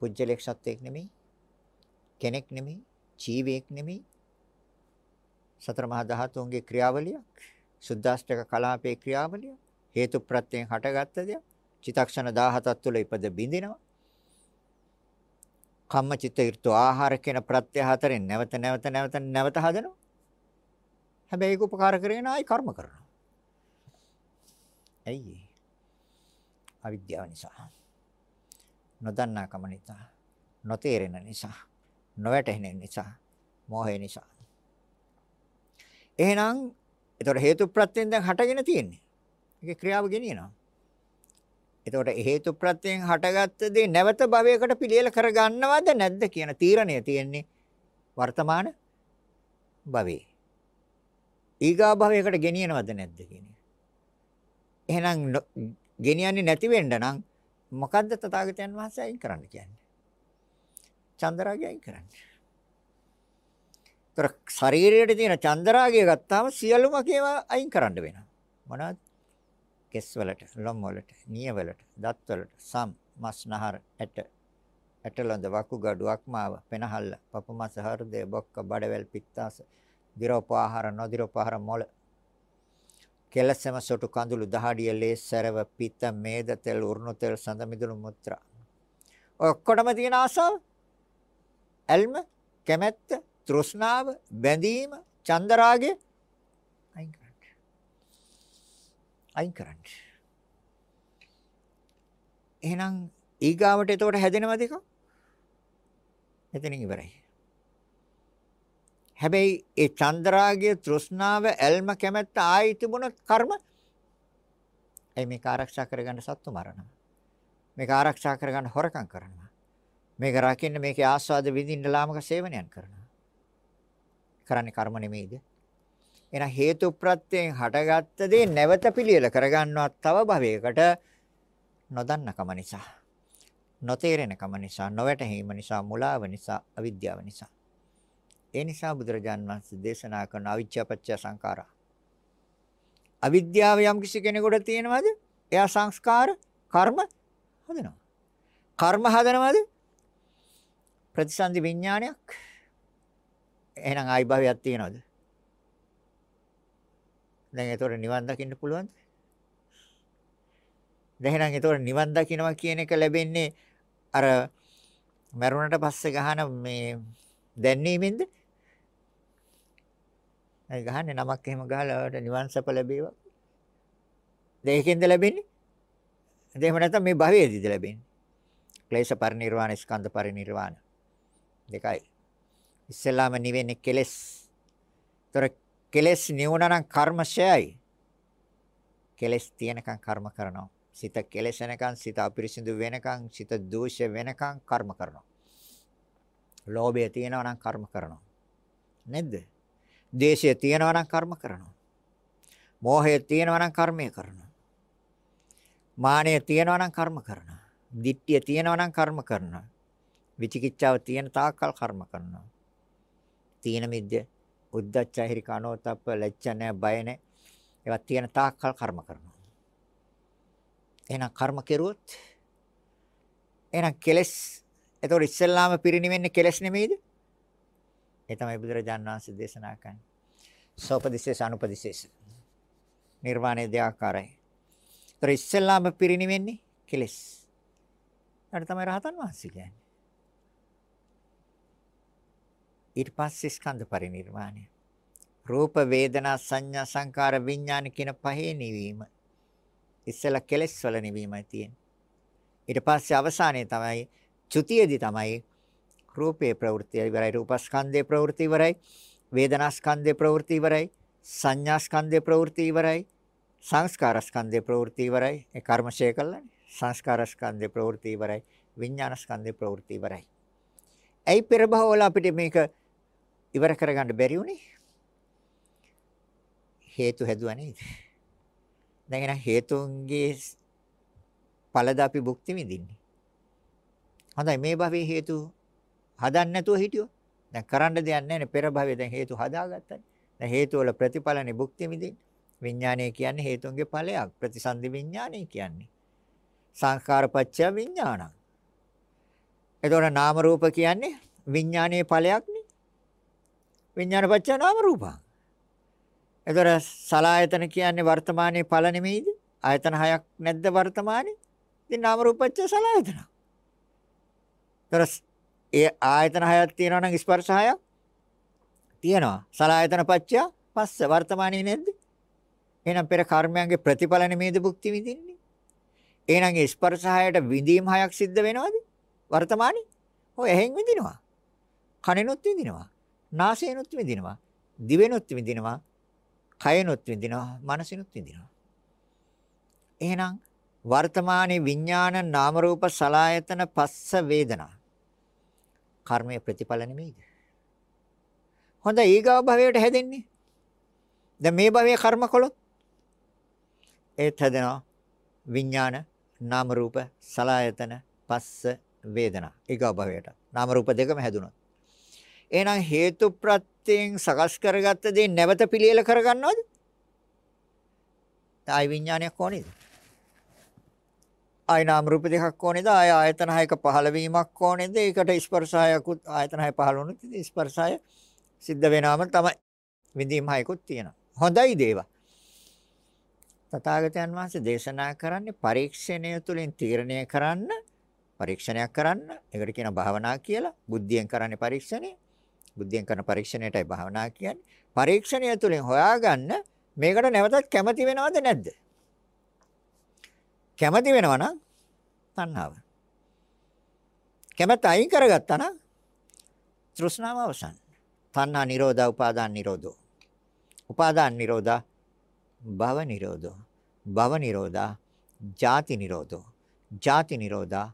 පුජ්‍යලෙක් සත්‍යයක් නෙමෙයි. කෙනෙක් නෙමෙයි, ජීවියෙක් නෙමෙයි. සතර මහා ධාතුන්ගේ ක්‍රියාවලියක්, සුද්දාෂ්ටක කලාපේ ක්‍රියාවලිය, හේතු ප්‍රත්‍යයෙන් හටගත්ත දෙයක්. චිතක්ෂණ 17ක් තුළ ඉපද බිඳිනවා. කම්ම චිත්ත ඍතු ආහාර කියන ප්‍රත්‍ය හතරෙන් නැවත නැවත නැවත නැවත හදනවා. හැබැයි ඒක උපකාර කරගෙන ආයි කර්ම කරනවා. ඇයි අවිද්‍යාව නිසා. නොදන්නාකම නිසා. නොතේරෙන නිසා. නොවැටහෙන නිසා මෝහය නිසා එහෙනම් ඒතකොට හේතු ප්‍රත්‍යයෙන් දැන් හටගෙන තියෙන්නේ ඒකේ ක්‍රියාව ගෙනියනවා එතකොට හේතු ප්‍රත්‍යයෙන් හටගත්ත දේ නැවත භවයකට පිළියෙල කරගන්නවද නැද්ද කියන තීරණය තියෙන්නේ වර්තමාන භවයේ ඊගා භවයකට ගෙනියනවද නැද්ද කියන එහෙනම් ගෙනියන්නේ නැති වෙන්න නම් මොකද්ද තථාගතයන් වහන්සේ අයින් කරන්න කියන්නේ චන්දරාගය අයින් කරන්න. ତොර ශරීරයේ තියෙන චන්දරාගය ගත්තාම සියලුම කේවා අයින් කරන්න වෙනවා. මොනවද? කෙස් වලට, ලොම් වලට, නිය වලට, දත් වලට, සම්, මස් නහර, ඇට, ඇටලොඳ, වකුගඩු, අක්මාව, පෙනහල්ල, පපුමස, හෘදය, බොක්ක, බඩවැල්, පිත්තාස, දිරෝපආහාර, නොදිරෝපආහාර මොළ. කෙලසම සොටු කඳුළු දහඩිය ලේ සැරව පිත මේද තෙල් උරුණු තෙල් සඳ මිදුළු මුත්‍රා. ඔක්කොටම තියෙන ආසාව? ඇල්ම, කැමැත්ත, තෘෂ්ණාව, බැඳීම, චන්දරාගය අයින් කරන්න. අයින් කරන්න. එහෙනම් ඊගාවට එතකොට හැදෙනවද එක? එතනින් ඉවරයි. හැබැයි ඒ චන්ද්‍රාගය තෘෂ්ණාව ඇල්ම කැමැත්ත ආයි තිබුණොත් කර්ම ඒ මේක ආරක්ෂා කරගන්න සත්තු මරනවා. මේක ආරක්ෂා කරගන්න හොරකම් කරනවා. මේක රකින්න මේකේ ආස්වාද විඳින්න ලාමක සේවනයන් කරනවා. කරන්නේ කර්ම නෙමෙයිද? එහෙනම් හේතු ප්‍රත්‍යයෙන් හටගත්ත දේ නැවත පිළියෙල කරගන්නවා තව භවයකට නොදන්නකම නිසා. නොතේරෙනකම නිසා, නොවැටහීම නිසා, මුලාව නිසා, අවිද්‍යාව නිසා. ඒ නිසා බුදුරජාන් වහන්සේ දේශනා කරන අවිච්ඡාපච්චය සංඛාරා. අවිද්‍යාව යම් කිසි කෙනෙකුට තියෙනවද? එයා සංස්කාර, කර්ම හදනවා. කර්ම හදනවද? ප්‍රතිසන්දි විඥානයක් එහෙනම් ආයි භවයක් තියනවද දැන් ඒතකොට නිවන් දකින්න පුළුවන්ද දැන් එහෙනම් ඒතකොට නිවන් දකින්නවා කියන එක ලැබෙන්නේ අර මරුණට පස්සේ ගහන මේ දැන්නීමෙන්ද ඒ ගහන්නේ නමක් එහෙම ගහලා ඔයාලට නිවන් සප ලැබේවා. දෙකෙන්ද ලැබෙන්නේ? එහෙම නැත්නම් මේ භවයේදීද ලැබෙන්නේ? ක්ලේශ පරිනිර්වාණ ස්කන්ධ පරිනිර්වාණ දෙකයි. ඉස්සෙල්ලාම නිවෙන්නේ කෙලෙස්. ତොර කෙලෙස් නිවුණා නම් කර්මශයයි. කෙලෙස් තියෙනකන් කර්ම කරනවා. සිත කෙලෙසනකන් සිත අපිරිසිදු වෙනකන් සිත දෝෂ වෙනකන් කර්ම කරනවා. ලෝභය තියෙනවා නම් කර්ම කරනවා. නැද්ද? ද්වේෂය තියෙනවා නම් කර්ම කරනවා. මෝහය තියෙනවා නම් කර්මය කරනවා. මානය තියෙනවා නම් කර්ම කරනවා. දිට්ඨිය තියෙනවා නම් කර්ම කරනවා. විචිකිච්ඡාව තියෙන තාක්කල් කර්ම කරනවා. තීන මිද්ද, උද්ධච්ච, හිරික, අනෝතප්ප, ලැජ්ජ නැහැ, බය නැහැ. ඒවා තියෙන තාක්කල් කර්ම කරනවා. එහෙනම් කර්ම කෙරුවොත් එහෙනම් කෙලස් එතකොට ඉස්සෙල්ලාම පිරිනිවෙන්නේ කෙලස් නෙමෙයිද? ඒ තමයි බුදුරජාණන් වහන්සේ දේශනා කරන්නේ. සෝපදිශේෂ අනුපදිශේෂ. නිර්වාණය දෙආකාරයි. ඒතර ඉස්සෙල්ලාම පිරිනිවෙන්නේ කෙලස්. ඊට තමයි රහතන් වහන්සේ කියන්නේ. ඊට පස්සේ ස්කන්ධ පරිනිර්වාණය. රූප වේදනා සංඥා සංකාර විඥාන කියන පහේ නිවීම. ඉස්සෙල්ලා කෙලස් වල නිවීමයි තියෙන්නේ. ඊට පස්සේ අවසානයේ තමයි චුතියේදී තමයි රූපේ ප්‍රවෘත්ති ඉවරයි. රූපස්කන්ධේ ප්‍රවෘත්ති ඉවරයි. වේදනාස්කන්ධේ ප්‍රවෘත්ති ඉවරයි. සංඥාස්කන්ධේ ප්‍රවෘත්ති ඉවරයි. සංස්කාරස්කන්ධේ ප්‍රවෘත්ති ඉවරයි. ඒ කර්මශය කළානේ. සංස්කාරස්කන්ධේ ප්‍රවෘත්ති ඉවරයි. විඥානස්කන්ධේ ප්‍රවෘත්ති ඉවරයි. ඇයි පෙර භවවල අපිට මේක ඉවර කරගන්න බැරි වුනේ හේතු හැදුවා නේද දැන් එහෙනම් හේතුන්ගේ ඵලද අපි භුක්ති විඳින්නේ හොඳයි මේ භවයේ හේතු හදන්න නැතුව හිටියෝ. දැන් කරන්න දෙයක් නැහැ පෙර භවයේ දැන් හේතු හදාගත්තා. දැන් හේතු වල ප්‍රතිඵලනේ භුක්ති විඳින්න. විඥානය කියන්නේ හේතුන්ගේ ඵලයක්. ප්‍රතිසන්දි විඥානය කියන්නේ. සංඛාරපච්චය විඥානං. එතකොට නාම රූප කියන්නේ විඥානයේ ඵලයක්නේ. විඥානපච්චය නාම රූපං. එතකොට සලායතන කියන්නේ වර්තමානයේ ඵල නෙමෙයිද? ආයතන හයක් නැද්ද වර්තමානයේ? ඉතින් නාම රූපච්චය සලායතන. එතකොට ඒ ආයතන හයක් තියෙනවා නම් ස්පර්ශ හයක් තියෙනවා. සලආයතන පත්‍ය පස්ස වර්තමානයේ නැද්ද? එහෙනම් පෙර කර්මයන්ගේ ප්‍රතිඵල නෙමේද භුක්ති විඳින්නේ? එහෙනම් ඒ ස්පර්ශ හයට විඳීම් හයක් සිද්ධ වෙනවද? වර්තමානයේ? ඔය එහෙන් විඳිනවා. කනෙනොත් විඳිනවා. නාසයෙන්ොත් විඳිනවා. දිවෙනොත් විඳිනවා. කයනොත් විඳිනවා. මනසිනොත් විඳිනවා. එහෙනම් වර්තමානයේ විඥාන නාම රූප සලායතන පස්ස වේදනා කර්මයේ ප්‍රතිඵල නෙමෙයිද? හොඳ ඊගාව භවයට හැදෙන්නේ. දැන් මේ භවයේ කර්ම කළොත් ඒත් හැදෙනවා විඥාන නාම රූප සලායතන පස්ස වේදනා ඊගාව භවයට. නාම රූප දෙකම හැදුනොත්. එහෙනම් හේතු ප්‍රත්‍යයෙන් සකස් කරගත්ත දේ නැවත පිළියෙල කරගන්නවද? ආයි විඥානයක් ඕනේද? ආය නාම රූප දෙකක් ඕනේද? ආය ආයතන හයක පහළ වීමක් ඕනේද? ඒකට ස්පර්ශයකුත් ආයතන හය පහළ වුණොත් ස්පර්ශය සිද්ධ වෙනාම තමයි විඳීම් හයකුත් තියෙනවා. හොඳයි දේවා. තථාගතයන් වහන්සේ දේශනා කරන්නේ පරීක්ෂණය තුළින් තීරණය කරන්න පරීක්ෂණයක් කරන්න. ඒකට කියන භාවනා කියලා. බුද්ධියෙන් කරන්නේ පරීක්ෂණය. බුද්ධියෙන් කරන පරීක්ෂණයටයි භාවනා කියන්නේ. පරීක්ෂණය තුළින් හොයාගන්න මේකට නැවතත් කැමති වෙනවද නැද්ද? කැමති වෙනවා නම් තණ්හාව. කැමැත්ත අයින් කරගත්තා නම් තෘෂ්ණාව අවසන්. තණ්හා නිරෝධා උපාදාන නිරෝධෝ. උපාදාන නිරෝධා භව නිරෝධෝ. භව නිරෝධා ජාති නිරෝධෝ. ජාති නිරෝධා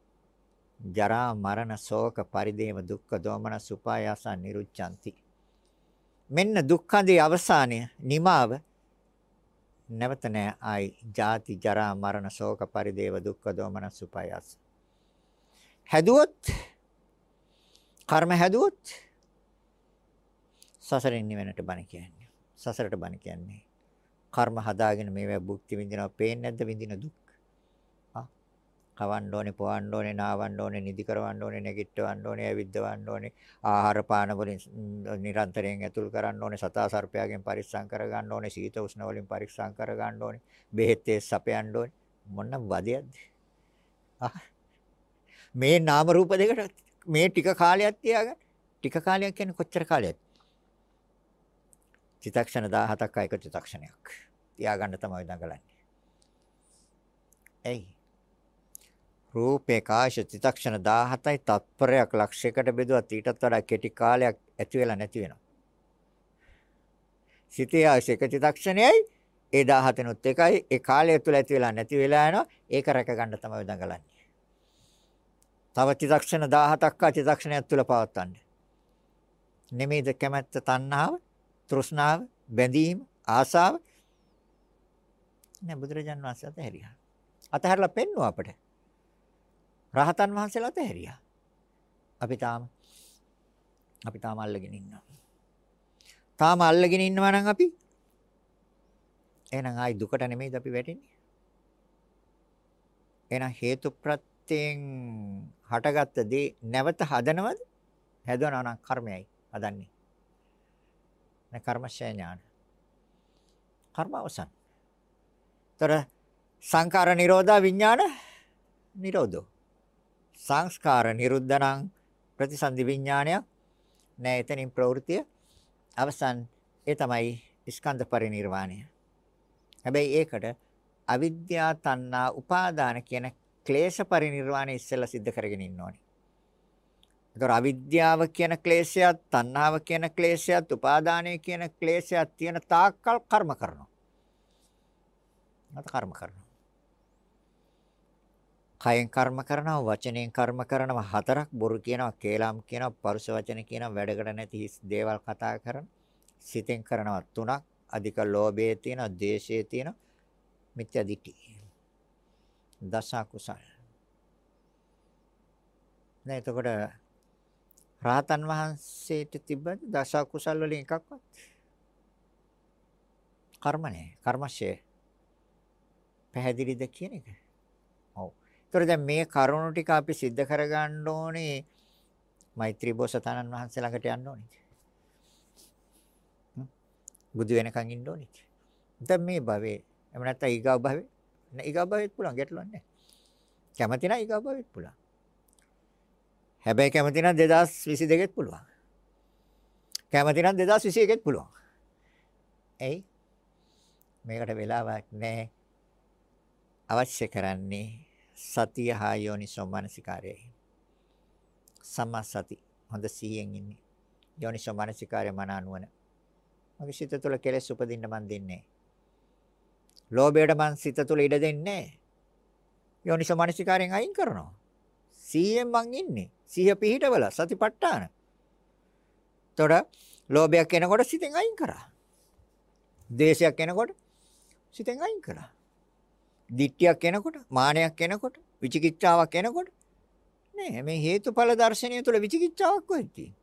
ජරා මරණ ශෝක පරිදේව දුක්ඛ දෝමන සුපායාස නිරුච්ඡanti. මෙන්න දුක්ඛඳේ අවසානය නිමාව. නැවත නෑ ආයි. ජාති ජරා මරණ ශෝක පරිදේව දුක්ඛ දෝමන සුපයස්. හැදුවොත් කර්ම හැදුවොත් සසරින් නිවෙනට බණ කියන්නේ. සසරට බණ කියන්නේ කර්ම හදාගෙන මේවා භුක්ති විඳිනවා පේන්නේ නැද්ද? විඳින දුක්. කවන්න ඕනේ, පොවන්න ඕනේ, නාවන්න ඕනේ, නිදි කරවන්න ඕනේ, නැගිටවන්න ඕනේ, ඇවිද්දවන්න ඕනේ, ආහාර පාන වලින් නිරන්තරයෙන් ඇතුල් කරන්න ඕනේ, සතා සර්පයාගෙන් පරිස්සම් කරගන්න ඕනේ, සීත උෂ්ණ වලින් පරිස්සම් කරගන්න ඕනේ, බෙහෙත් ඒ සපයන්න ඕනේ. මොන වදයක්ද? මේ නාම රූප දෙකට මේ ටික කාලයක් තියාගන්න. ටික කාලයක් කියන්නේ කොච්චර කාලයක්ද? චිතක්ෂණ 17ක් එක චිතක්ෂණයක්. තියාගන්න තමයි දඟලන්නේ. එයි. රූපේ කාශ චිතක්ෂණ 17යි තත්පරයක් ලක්ෂයකට බෙදුවත් ඊටත් වඩා කෙටි කාලයක් ඇති වෙලා නැති වෙනවා. සිතේ ආශ එක චිතක්ෂණයයි ඒ 17නුත් එකයි ඒ කාලය තුල ඇති වෙලා නැති වෙලා යනවා ඒක රැක ගන්න තමයි දඟලන්නේ. තව චිතක්ෂණ 17ක් ආ චිතක්ෂණයක් තුල පවත්වන්න. නෙමෙයිද කැමැත්ත තණ්හාව, තෘෂ්ණාව, බැඳීම, ආසාව. නෑ බුදුරජාන් වහන්සේ අතහැරියා. අතහැරලා පෙන්නුවා අපට. රහතන් වහන්සේලා අතහැරියා. අපි තාම අපි තාම අල්ලගෙන ඉන්නවා. තාම අල්ලගෙන ඉන්නවා නම් අපි එහෙනම් ආයි දුකට නෙමෙයිද අපි වැටෙන්නේ? එහෙනම් හේතු ප්‍රත්‍යයෙන් හටගත්ත දේ නැවත හදනවද? හැදවනවා නම් කර්මයයි හදන්නේ. නේ කර්මශය ඥාන. කර්ම අවසන්. ତර සංකාර නිරෝධා විඥාන නිරෝධෝ. සංස්කාර නිරුද්ධ නම් ප්‍රතිසන්දි විඥානයක් නෑ එතනින් ප්‍රවෘතිය අවසන් ඒ තමයි ස්කන්ධ පරිණිරවාණය. හැබැයි ඒකට අවිද්‍යා තණ්හා උපාදාන කියන ක්ලේශ පරිණිරවාණය ඉස්සෙල්ලා සිද්ධ කරගෙන ඉන්න ඕනේ. ඒතර අවිද්‍යාව කියන ක්ලේශයත් තණ්හාව කියන ක්ලේශයත් උපාදානය කියන ක්ලේශයත් තියෙන තාක්කල් කර්ම කරනවා. මත කර්ම කරනවා. කයෙන් කර්ම කරනවා වචනයෙන් කර්ම කරනවා හතරක් බොරු කියනවා කේලම් කියනවා පරුෂ වචන කියනවා වැඩකට නැති හිස් දේවල් කතා කරන සිතෙන් කරනවා තුනක්. අධික ලෝභයේ තියෙනවා ද්වේෂයේ තියෙනවා මිත්‍යා දිටි. දස කුසල. නෑ එතකොට රාතන් වහන්සේට තිබ්බද දස කුසල් වලින් එකක්වත්? කර්මනේ කර්මශය. පැහැදිලිද කියන එක? ඔව් ඒතර දැන් මේ කරුණු ටික අපි सिद्ध කරගන්න ඕනේ මෛත්‍රී බෝසතාණන් වහන්සේ ළඟට යන්න ඕනේ. බුදු වෙනකන් ඉන්න ඕනේ. දැන් මේ භවයේ එහෙම නැත්නම් ඊගාව භවයේ ඊගාව භවෙත් පුළුවන් ගැටලුවක් නැහැ. කැමති නම් ඊගාව භවෙත් පුළුවන්. හැබැයි කැමති නම් 2022ෙත් පුළුවන්. කැමති නම් 2021ෙත් පුළුවන්. එයි මේකට වෙලාවක් නැහැ. අවශ්‍ය කරන්නේ සතිය හා යෝනිසෝ මනසිකාරයයි. සම්මා සති හොඳ සිහියෙන් ඉන්නේ. යෝනිසෝ මනසිකාරය මන අනුවන. මගේ සිත තුළ කෙලෙස් උපදින්න මන් දෙන්නේ. ලෝභයට මං සිත තුළ ඉඩ දෙන්නේ යෝනිසෝ මනසිකාරයෙන් අයින් කරනවා. සිහියෙන් මං ඉන්නේ. සිහිය පිහිටවල සතිපට්ඨාන. තොර ලෝභයක් එනකොට සිතෙන් අයින් කරා. ද්වේෂයක් එනකොට සිතෙන් අයින් කරා. දිට්ඨියක් එනකොට, මානයක් එනකොට, විචිකිච්ඡාවක් එනකොට නෑ මේ හේතුඵල දර්ශනය තුළ විචිකිච්ඡාවක් කොහෙද තියෙන්නේ?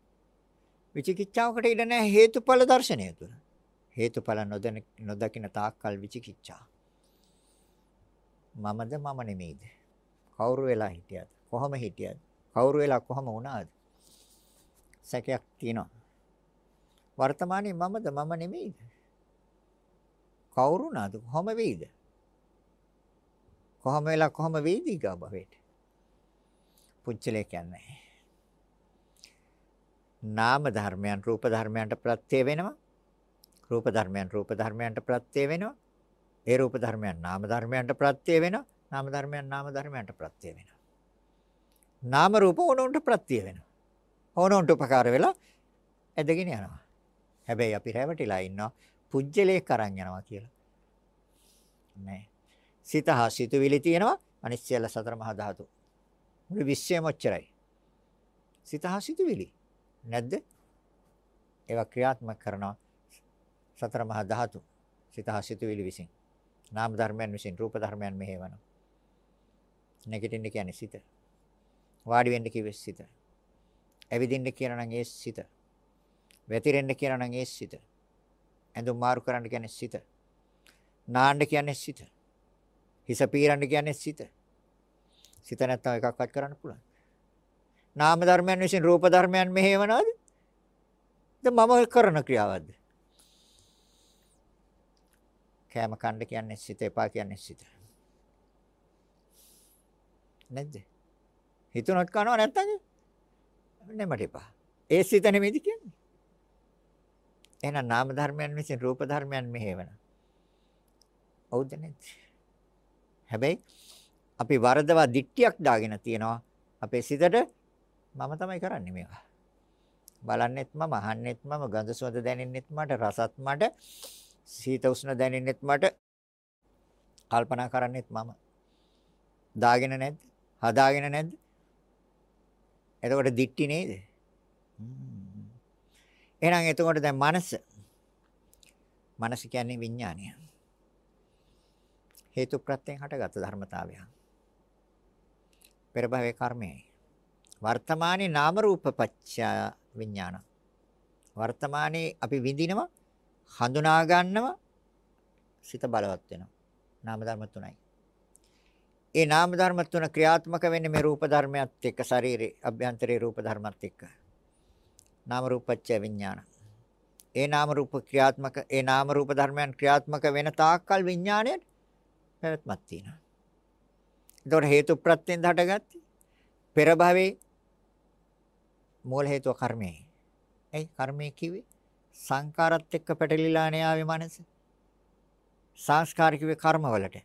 විචිකිච්ඡාවකට ඉඩ නැහැ හේතුඵල දර්ශනය තුළ. හේතුඵල නොදැන නොදකින තාක්කල් විචිකිච්ඡා. මමද මම නෙමෙයිද? කවුරු වෙලා හිටියද? කොහොම හිටියද? කවුරු වෙලා කොහොම වුණාද? සැකයක් තියෙනවා. වර්තමානයේ මමද මම නෙමෙයිද? කවුරු නාද? කොහොම වෙයිද? කොහොම වෙලා කොහොම වෙයිද ඊගා භවයට? පුච්චලේ කියන්නේ. නාම ධර්මයන් රූප ධර්මයන්ට ප්‍රත්‍ය වෙනවා. රූප ධර්මයන් රූප ධර්මයන්ට ප්‍රත්‍ය වෙනවා. ඒ රූප ධර්මයන් නාම ධර්මයන්ට ප්‍රත්‍ය වෙනවා. නාම ධර්මයන් නාම ධර්මයන්ට ප්‍රත්‍ය වෙනවා. නාම රූප ඕනොන්ට ප්‍රත්‍ය වෙනවා. ඕනොන්ට උපකාර වෙලා ඇදගෙන යනවා. හැබැයි අපි රැවටිලා ඉන්නවා පුජ්‍යලේ කරන් යනවා කියලා. නෑ. සිත හා සිතුවිලි තියෙනවා අනිත් සියල්ල සතර මහා ධාතු. මුළු විශ්වයම ඔච්චරයි. සිත හා සිතුවිලි නැද්ද? ඒවා ක්‍රියාත්මක කරනවා සතර මහා ධාතු. සිත හා සිතුවිලි විසින්. නාම ධර්මයන් විසින් රූප ධර්මයන් මෙහෙවනවා. නැගිටින්න කියන්නේ සිත. වාඩි වෙන්න කිව්වේ සිත. ඇවිදින්න කියන නම් ඒ සිත. වැතිරෙන්න කියන නම් ඒ සිත. ඇඳුම් මාරු කරන්න කියන්නේ සිත. නාන්න කියන්නේ සිත. හිස පීරන්න කියන්නේ සිත. සිත නැත්තම් එකක්වත් කරන්න පුළුවන්. නාම ධර්මයන් විසින් රූප ධර්මයන් මෙහෙවනවද? ද මම කරන ක්‍රියාවක්ද? කෑම කන්න කියන්නේ සිත එපා කියන්නේ සිත. නැද්ද? හිතුණොත් කනවා නැත්තම් නෙමට එපා. ඒ සිත නෙමෙයිද කියන්නේ? එහෙනම් නාම ධර්මයන් විසින් රූප ධර්මයන් මෙහෙවන. හවුද නැද්ද? හැබැයි අපි වරදවා දිට්ටියක් දාගෙන තියනවා අපේ සිතට මම තමයි කරන්නේ මේවා. බලන්නෙත් මම අහන්නෙත් මම ගඳ සුවඳ දැනෙන්නෙත් මට රසත් මට සීත උෂ්ණ දැනෙන්නෙත් මට කල්පනා කරන්නෙත් මම. දාගෙන නැද්ද? හදාගෙන නැද්ද? එතකොට දික්ටි නේද? එහෙනම් එතකොට දැන් මනස මනස කියන්නේ විඥානය. හේතු ප්‍රත්‍යයෙන් හටගත් ධර්මතාවය. පෙර භවයේ කර්මයයි. වර්තමානයේ නාම රූප පත්‍ය විඥාන. වර්තමානයේ අපි විඳිනවා හඳුනා ගන්නවා සිත බලවත් වෙනවා. නාම ධර්ම තුනයි. ඒ නාම ධර්ම තුන ක්‍රියාත්මක වෙන්නේ මේ රූප ධර්මයත් එක්ක ශරීරේ අභ්‍යන්තරේ රූප ධර්මත් එක්ක. නාම රූපච්ච විඥාන. ඒ නාම රූප ක්‍රියාත්මක ඒ නාම රූප ධර්මයන් ක්‍රියාත්මක වෙන තාක්කල් විඥාණයට පැවැත්මක් තියෙනවා. ඒතකොට හේතු ප්‍රත්‍යයෙන් හටගත්තේ පෙර භවයේ මූල හේතුව කර්මයයි. එයි කර්මය කිව්වේ සංකාරات එක්ක පැටලිලා නේ ආවේ මනස. සංස්කාරික වේ කර්මවලට.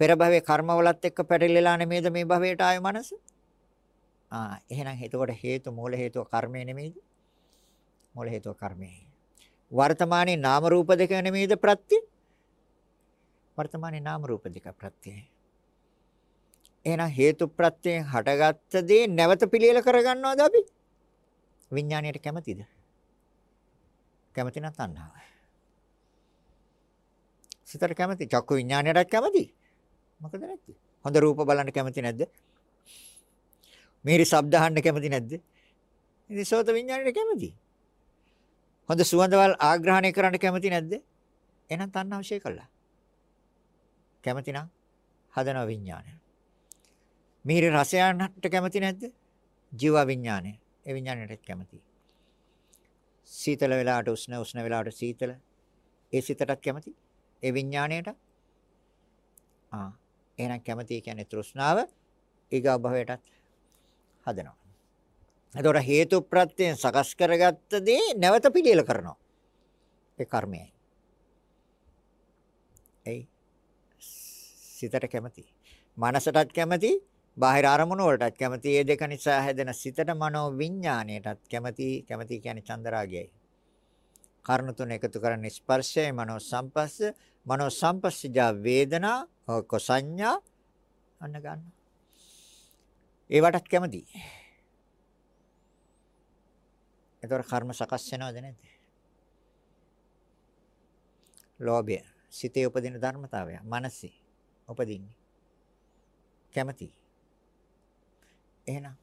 පෙර භවයේ කර්මවලත් එක්ක පැටලෙලා නෙමෙයිද මේ භවයට ආවේ මනස? ආ එහෙනම් එතකොට හේතු මූල හේතුව කර්මය නෙමෙයිද? මූල හේතුව කර්මයයි. වර්තමානයේ නාම රූප දෙක නෙමෙයිද ප්‍රත්‍ය? වර්තමානයේ නාම රූප දෙක ප්‍රත්‍යයි. එහෙනම් හේතු ප්‍රත්‍යයෙන් හටගත්ත දේ නැවත පිළියෙල කරගන්නවද අපි? විඥාණයට කැමතිද? කැමති නැත්නම් තණ්හාව. සිතට කැමති, චක්කු විඥාණයටත් කැමති. මොකද නැත්තේ? හොඳ රූප බලන්න කැමති නැද්ද? මිහිරි ශබ්ද අහන්න කැමති නැද්ද? ඉතින් සෝත විඥාණයට කැමති. හොඳ සුවඳවල් ආග්‍රහණය කරන්න කැමති නැද්ද? එහෙනම් තණ්හාව ශේ කළා. කැමති නම් හදන විඥානය. මිහිරි රසයන්ට කැමති නැද්ද? ජීව විඥානය. ඒ විඥානයටත් කැමතියි. සීතල වෙලාවට උෂ්ණ උෂ්ණ වෙලාවට සීතල. ඒ සිතටත් කැමති. ඒ විඥාණයට ආ එහෙනම් කැමති කියන්නේ තෘෂ්ණාව ඊගා භවයටත් හදනවා. එතකොට හේතු ප්‍රත්‍යයෙන් සකස් කරගත්ත දේ නැවත පිළියෙල කරනවා. ඒ කර්මයයි. එයි සිතට කැමති. මනසටත් කැමති. බාහිර අරමුණු වලටත් කැමති. මේ දෙක නිසා හැදෙන සිතට මනෝ විඥාණයටත් කැමති. කැමති කියන්නේ චන්දරාගයයි. කර්ණ තුන එකතු කරන්නේ ස්පර්ශය, මනෝ සංපස්ස, මනෝ සංපස්සජා වේදනා, කොසඤ්ඤා අන්න ගන්න. ඒවටත් කැමති. එතකොට කර්ම සකස් වෙනවද නැද්ද? ලෝභය, සිතේ උපදින ධර්මතාවය, මනසේ උපදින්නේ. කැමති. එහෙනම්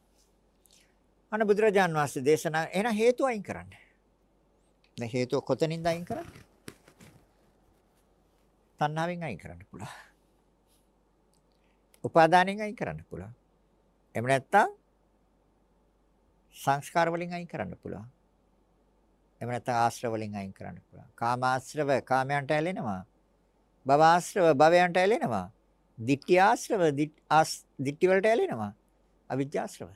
අන බුදුරජාන් වහන්සේ දේශනා එහෙනම් හේතු අයින් කරන්න. දැන් හේතුව කොතනින්ද අයින් කරන්නේ? තණ්හාවෙන් අයින් කරන්න පුළුවන්. උපාදානෙන් අයින් කරන්න පුළුවන්. එහෙම නැත්නම් සංස්කාර වලින් අයින් කරන්න පුළුවන්. එහෙම නැත්නම් ආශ්‍රව වලින් අයින් කරන්න පුළුවන්. කාමාශ්‍රව කාමයන්ට ඇලෙනවා. භවආශ්‍රව භවයන්ට ඇලෙනවා. Ditthi ආශ්‍රව ditthi වලට ඇලෙනවා. අවිද්‍යාශ්‍රව.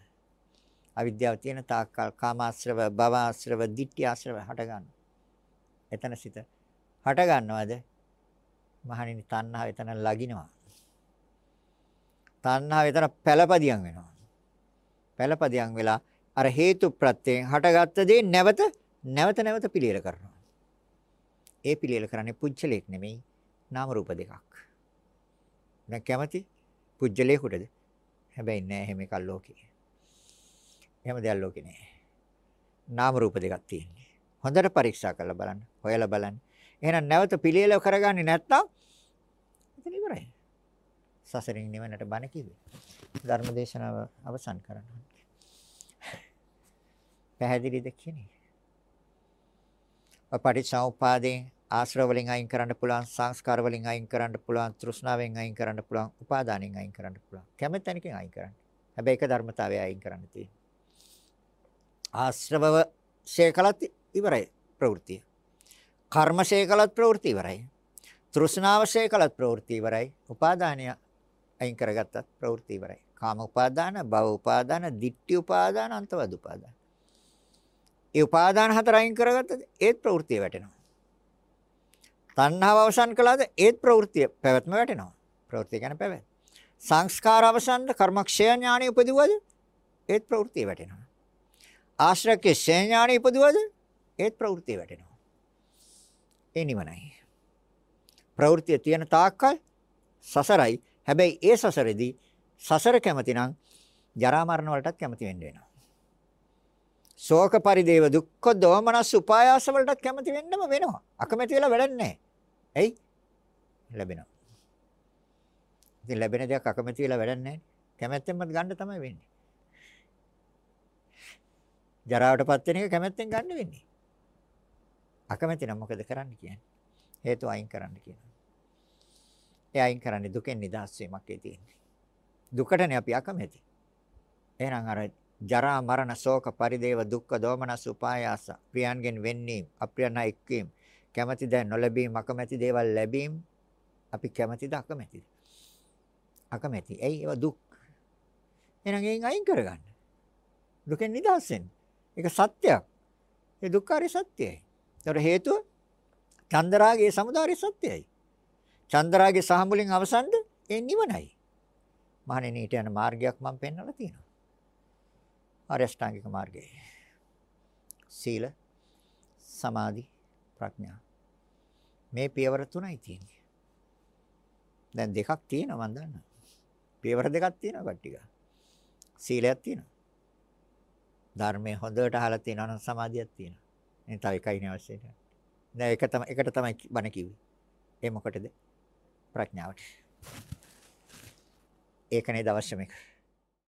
අවිද්‍යාව තියෙන තාක්කල් කාමාශ්‍රව, භවආශ්‍රව, ditthi ආශ්‍රව හට ගන්නවා. එතන සිත හට ගන්නවද? මහණෙනි තණ්හාව එතන ලගිනවා. තණ්හාව එතන පළපදියම් වෙනවා. පළපදියම් වෙලා අර හේතු ප්‍රත්‍යයෙන් හටගත්ත දේ නැවත නැවත නැවත පිළියෙල කරනවා. ඒ පිළියෙල කරන්නේ පුජ්‍යලයක් නෙමෙයි නාම රූප දෙකක්. දැන් කැමති පුජ්‍යලයකටද? හැබැයි නෑ එහෙම එකක් ලෝකේ. එහෙම දෙයක් ලෝකේ නෑ. නාම රූප දෙකක් තියෙන්නේ. හොඳට පරීක්ෂා කරලා බලන්න. හොයලා බලන්න. එහෙනම් නැවත පිළියෙල කරගන්නේ නැත්තම් එතන ඉවරයි. සසරින් නිවනට බණ කිව්වේ. ධර්ම දේශනාව අවසන් කරන්න. පැහැදිලිද කියන්නේ? පටිච්චසමුපාදයෙන් ආශ්‍රව වලින් අයින් කරන්න පුළුවන් සංස්කාර වලින් අයින් කරන්න පුළුවන් තෘෂ්ණාවෙන් අයින් කරන්න පුළුවන් උපාදානෙන් අයින් කරන්න පුළුවන් කැමැත්තෙනකින් අයින් කරන්න. හැබැයි ඒක ධර්මතාවය අයින් කරන්න තියෙනවා. ආශ්‍රවව ශේකලත් ඉවරයි ප්‍රවෘත්තිය. කර්ම ශේකලත් ප්‍රවෘත්ති ඉවරයි. තෘෂ්ණාව ශේකලත් ප්‍රවෘත්ති ඉවරයි. උපාදානය අයින් කරගත්තත් ප්‍රවෘත්ති ඉවරයි. කාම උපාදාන, භව උපාදාන, ditthi උපාදාන, අන්තවද උපාදාන. ඒ උපාදාන හතර අයින් කරගත්තද ඒත් ප්‍රවෘත්තිය වැටෙනවා. තණ්හාව අවසන් කළාද ඒත් ප්‍රවෘත්තිය පැවැත්ම වැටෙනවා. ප්‍රවෘත්තිය කියන්නේ පැවැත්. සංස්කාර අවසන්ද කර්මක්ෂය ඥානෙ උපදිවද ඒත් ප්‍රවෘත්තිය වැටෙනවා. ආශ්‍රකේ ක්ෂය ඥානෙ උපදිවද ඒත් ප්‍රවෘත්තිය වැටෙනවා. ඒ නිවනයි. ප්‍රවෘත්තිය තියෙන තාක්කල් සසරයි. හැබැයි ඒ සසරේදී සසර කැමති නම් ජරා මරණ වලටත් කැමති වෙන්න වෙනවා. ශෝක පරිදේව දුක්ඛ දෝමනස් උපායාස වලටත් කැමති වෙන්නම වෙනවා. අකමැති වෙලා වැඩක් නැහැ. එයි ලැබෙනවා. ඉතින් ලැබෙන දෙයක් අකමැති වෙලා වැඩක් නැහැ. කැමැත්තෙන්වත් ගන්න තමයි වෙන්නේ. ජරාවටපත් වෙන එක කැමැත්තෙන් ගන්න වෙන්නේ. අකමැති නම් මොකද කරන්න කියන්නේ? හේතු අයින් කරන්න කියනවා. ඒ අයින් කරන්නේ දුකෙන් නිදහස් වීමක් ඒ තියෙන්නේ. දුකටනේ අපි අකමැති. එහෙනම් අර ජරා මරණ ශෝක පරිදේව දුක්ඛ දෝමනස් උපායාස ප්‍රියන්ගෙන් වෙන්නීම් අප්‍රියන එක්වීම. කැමැති දෑ නොලැබීම අකමැති දේවල් ලැබීම අපි කැමැතිද අකමැතිද? අකමැති. ඇයි ඒවා දුක්? එහෙනම් එයින් අයින් කරගන්න. දුකෙන් නිදහස් වෙන්න. ඒක සත්‍යයක්. ඒ දුක්ඛාරය සත්‍යයි ඒතර හේතුව චන්දරාගයේ සමුදාය සත්‍යයි චන්දරාගයේ සහ මුලින් අවසන්ද? ඒ නිවනයි. මහණෙනි ඊට යන මාර්ගයක් මම පෙන්වලා තියෙනවා. ආර්ය අෂ්ටාංගික මාර්ගය. සීල, සමාධි, ප්‍රඥා. මේ පියවර තුනයි තියෙන්නේ. දැන් දෙකක් තියෙනවා මම දන්නවා. පියවර දෙකක් තියෙනවා කට්ටිය. සීලයක් තියෙනවා. ධර්මයේ හොඳට අහලා තියෙනවා නම් සමාධියක් තියෙනවා. මේ තව එකයි නේ අවශ්‍ය නැහැ. දැන් එක තමයි එකට තමයි බණ කිව්වේ. ඒ මොකටද? ප්‍රඥාවට. ඒක නේද අවශ්‍ය මේක.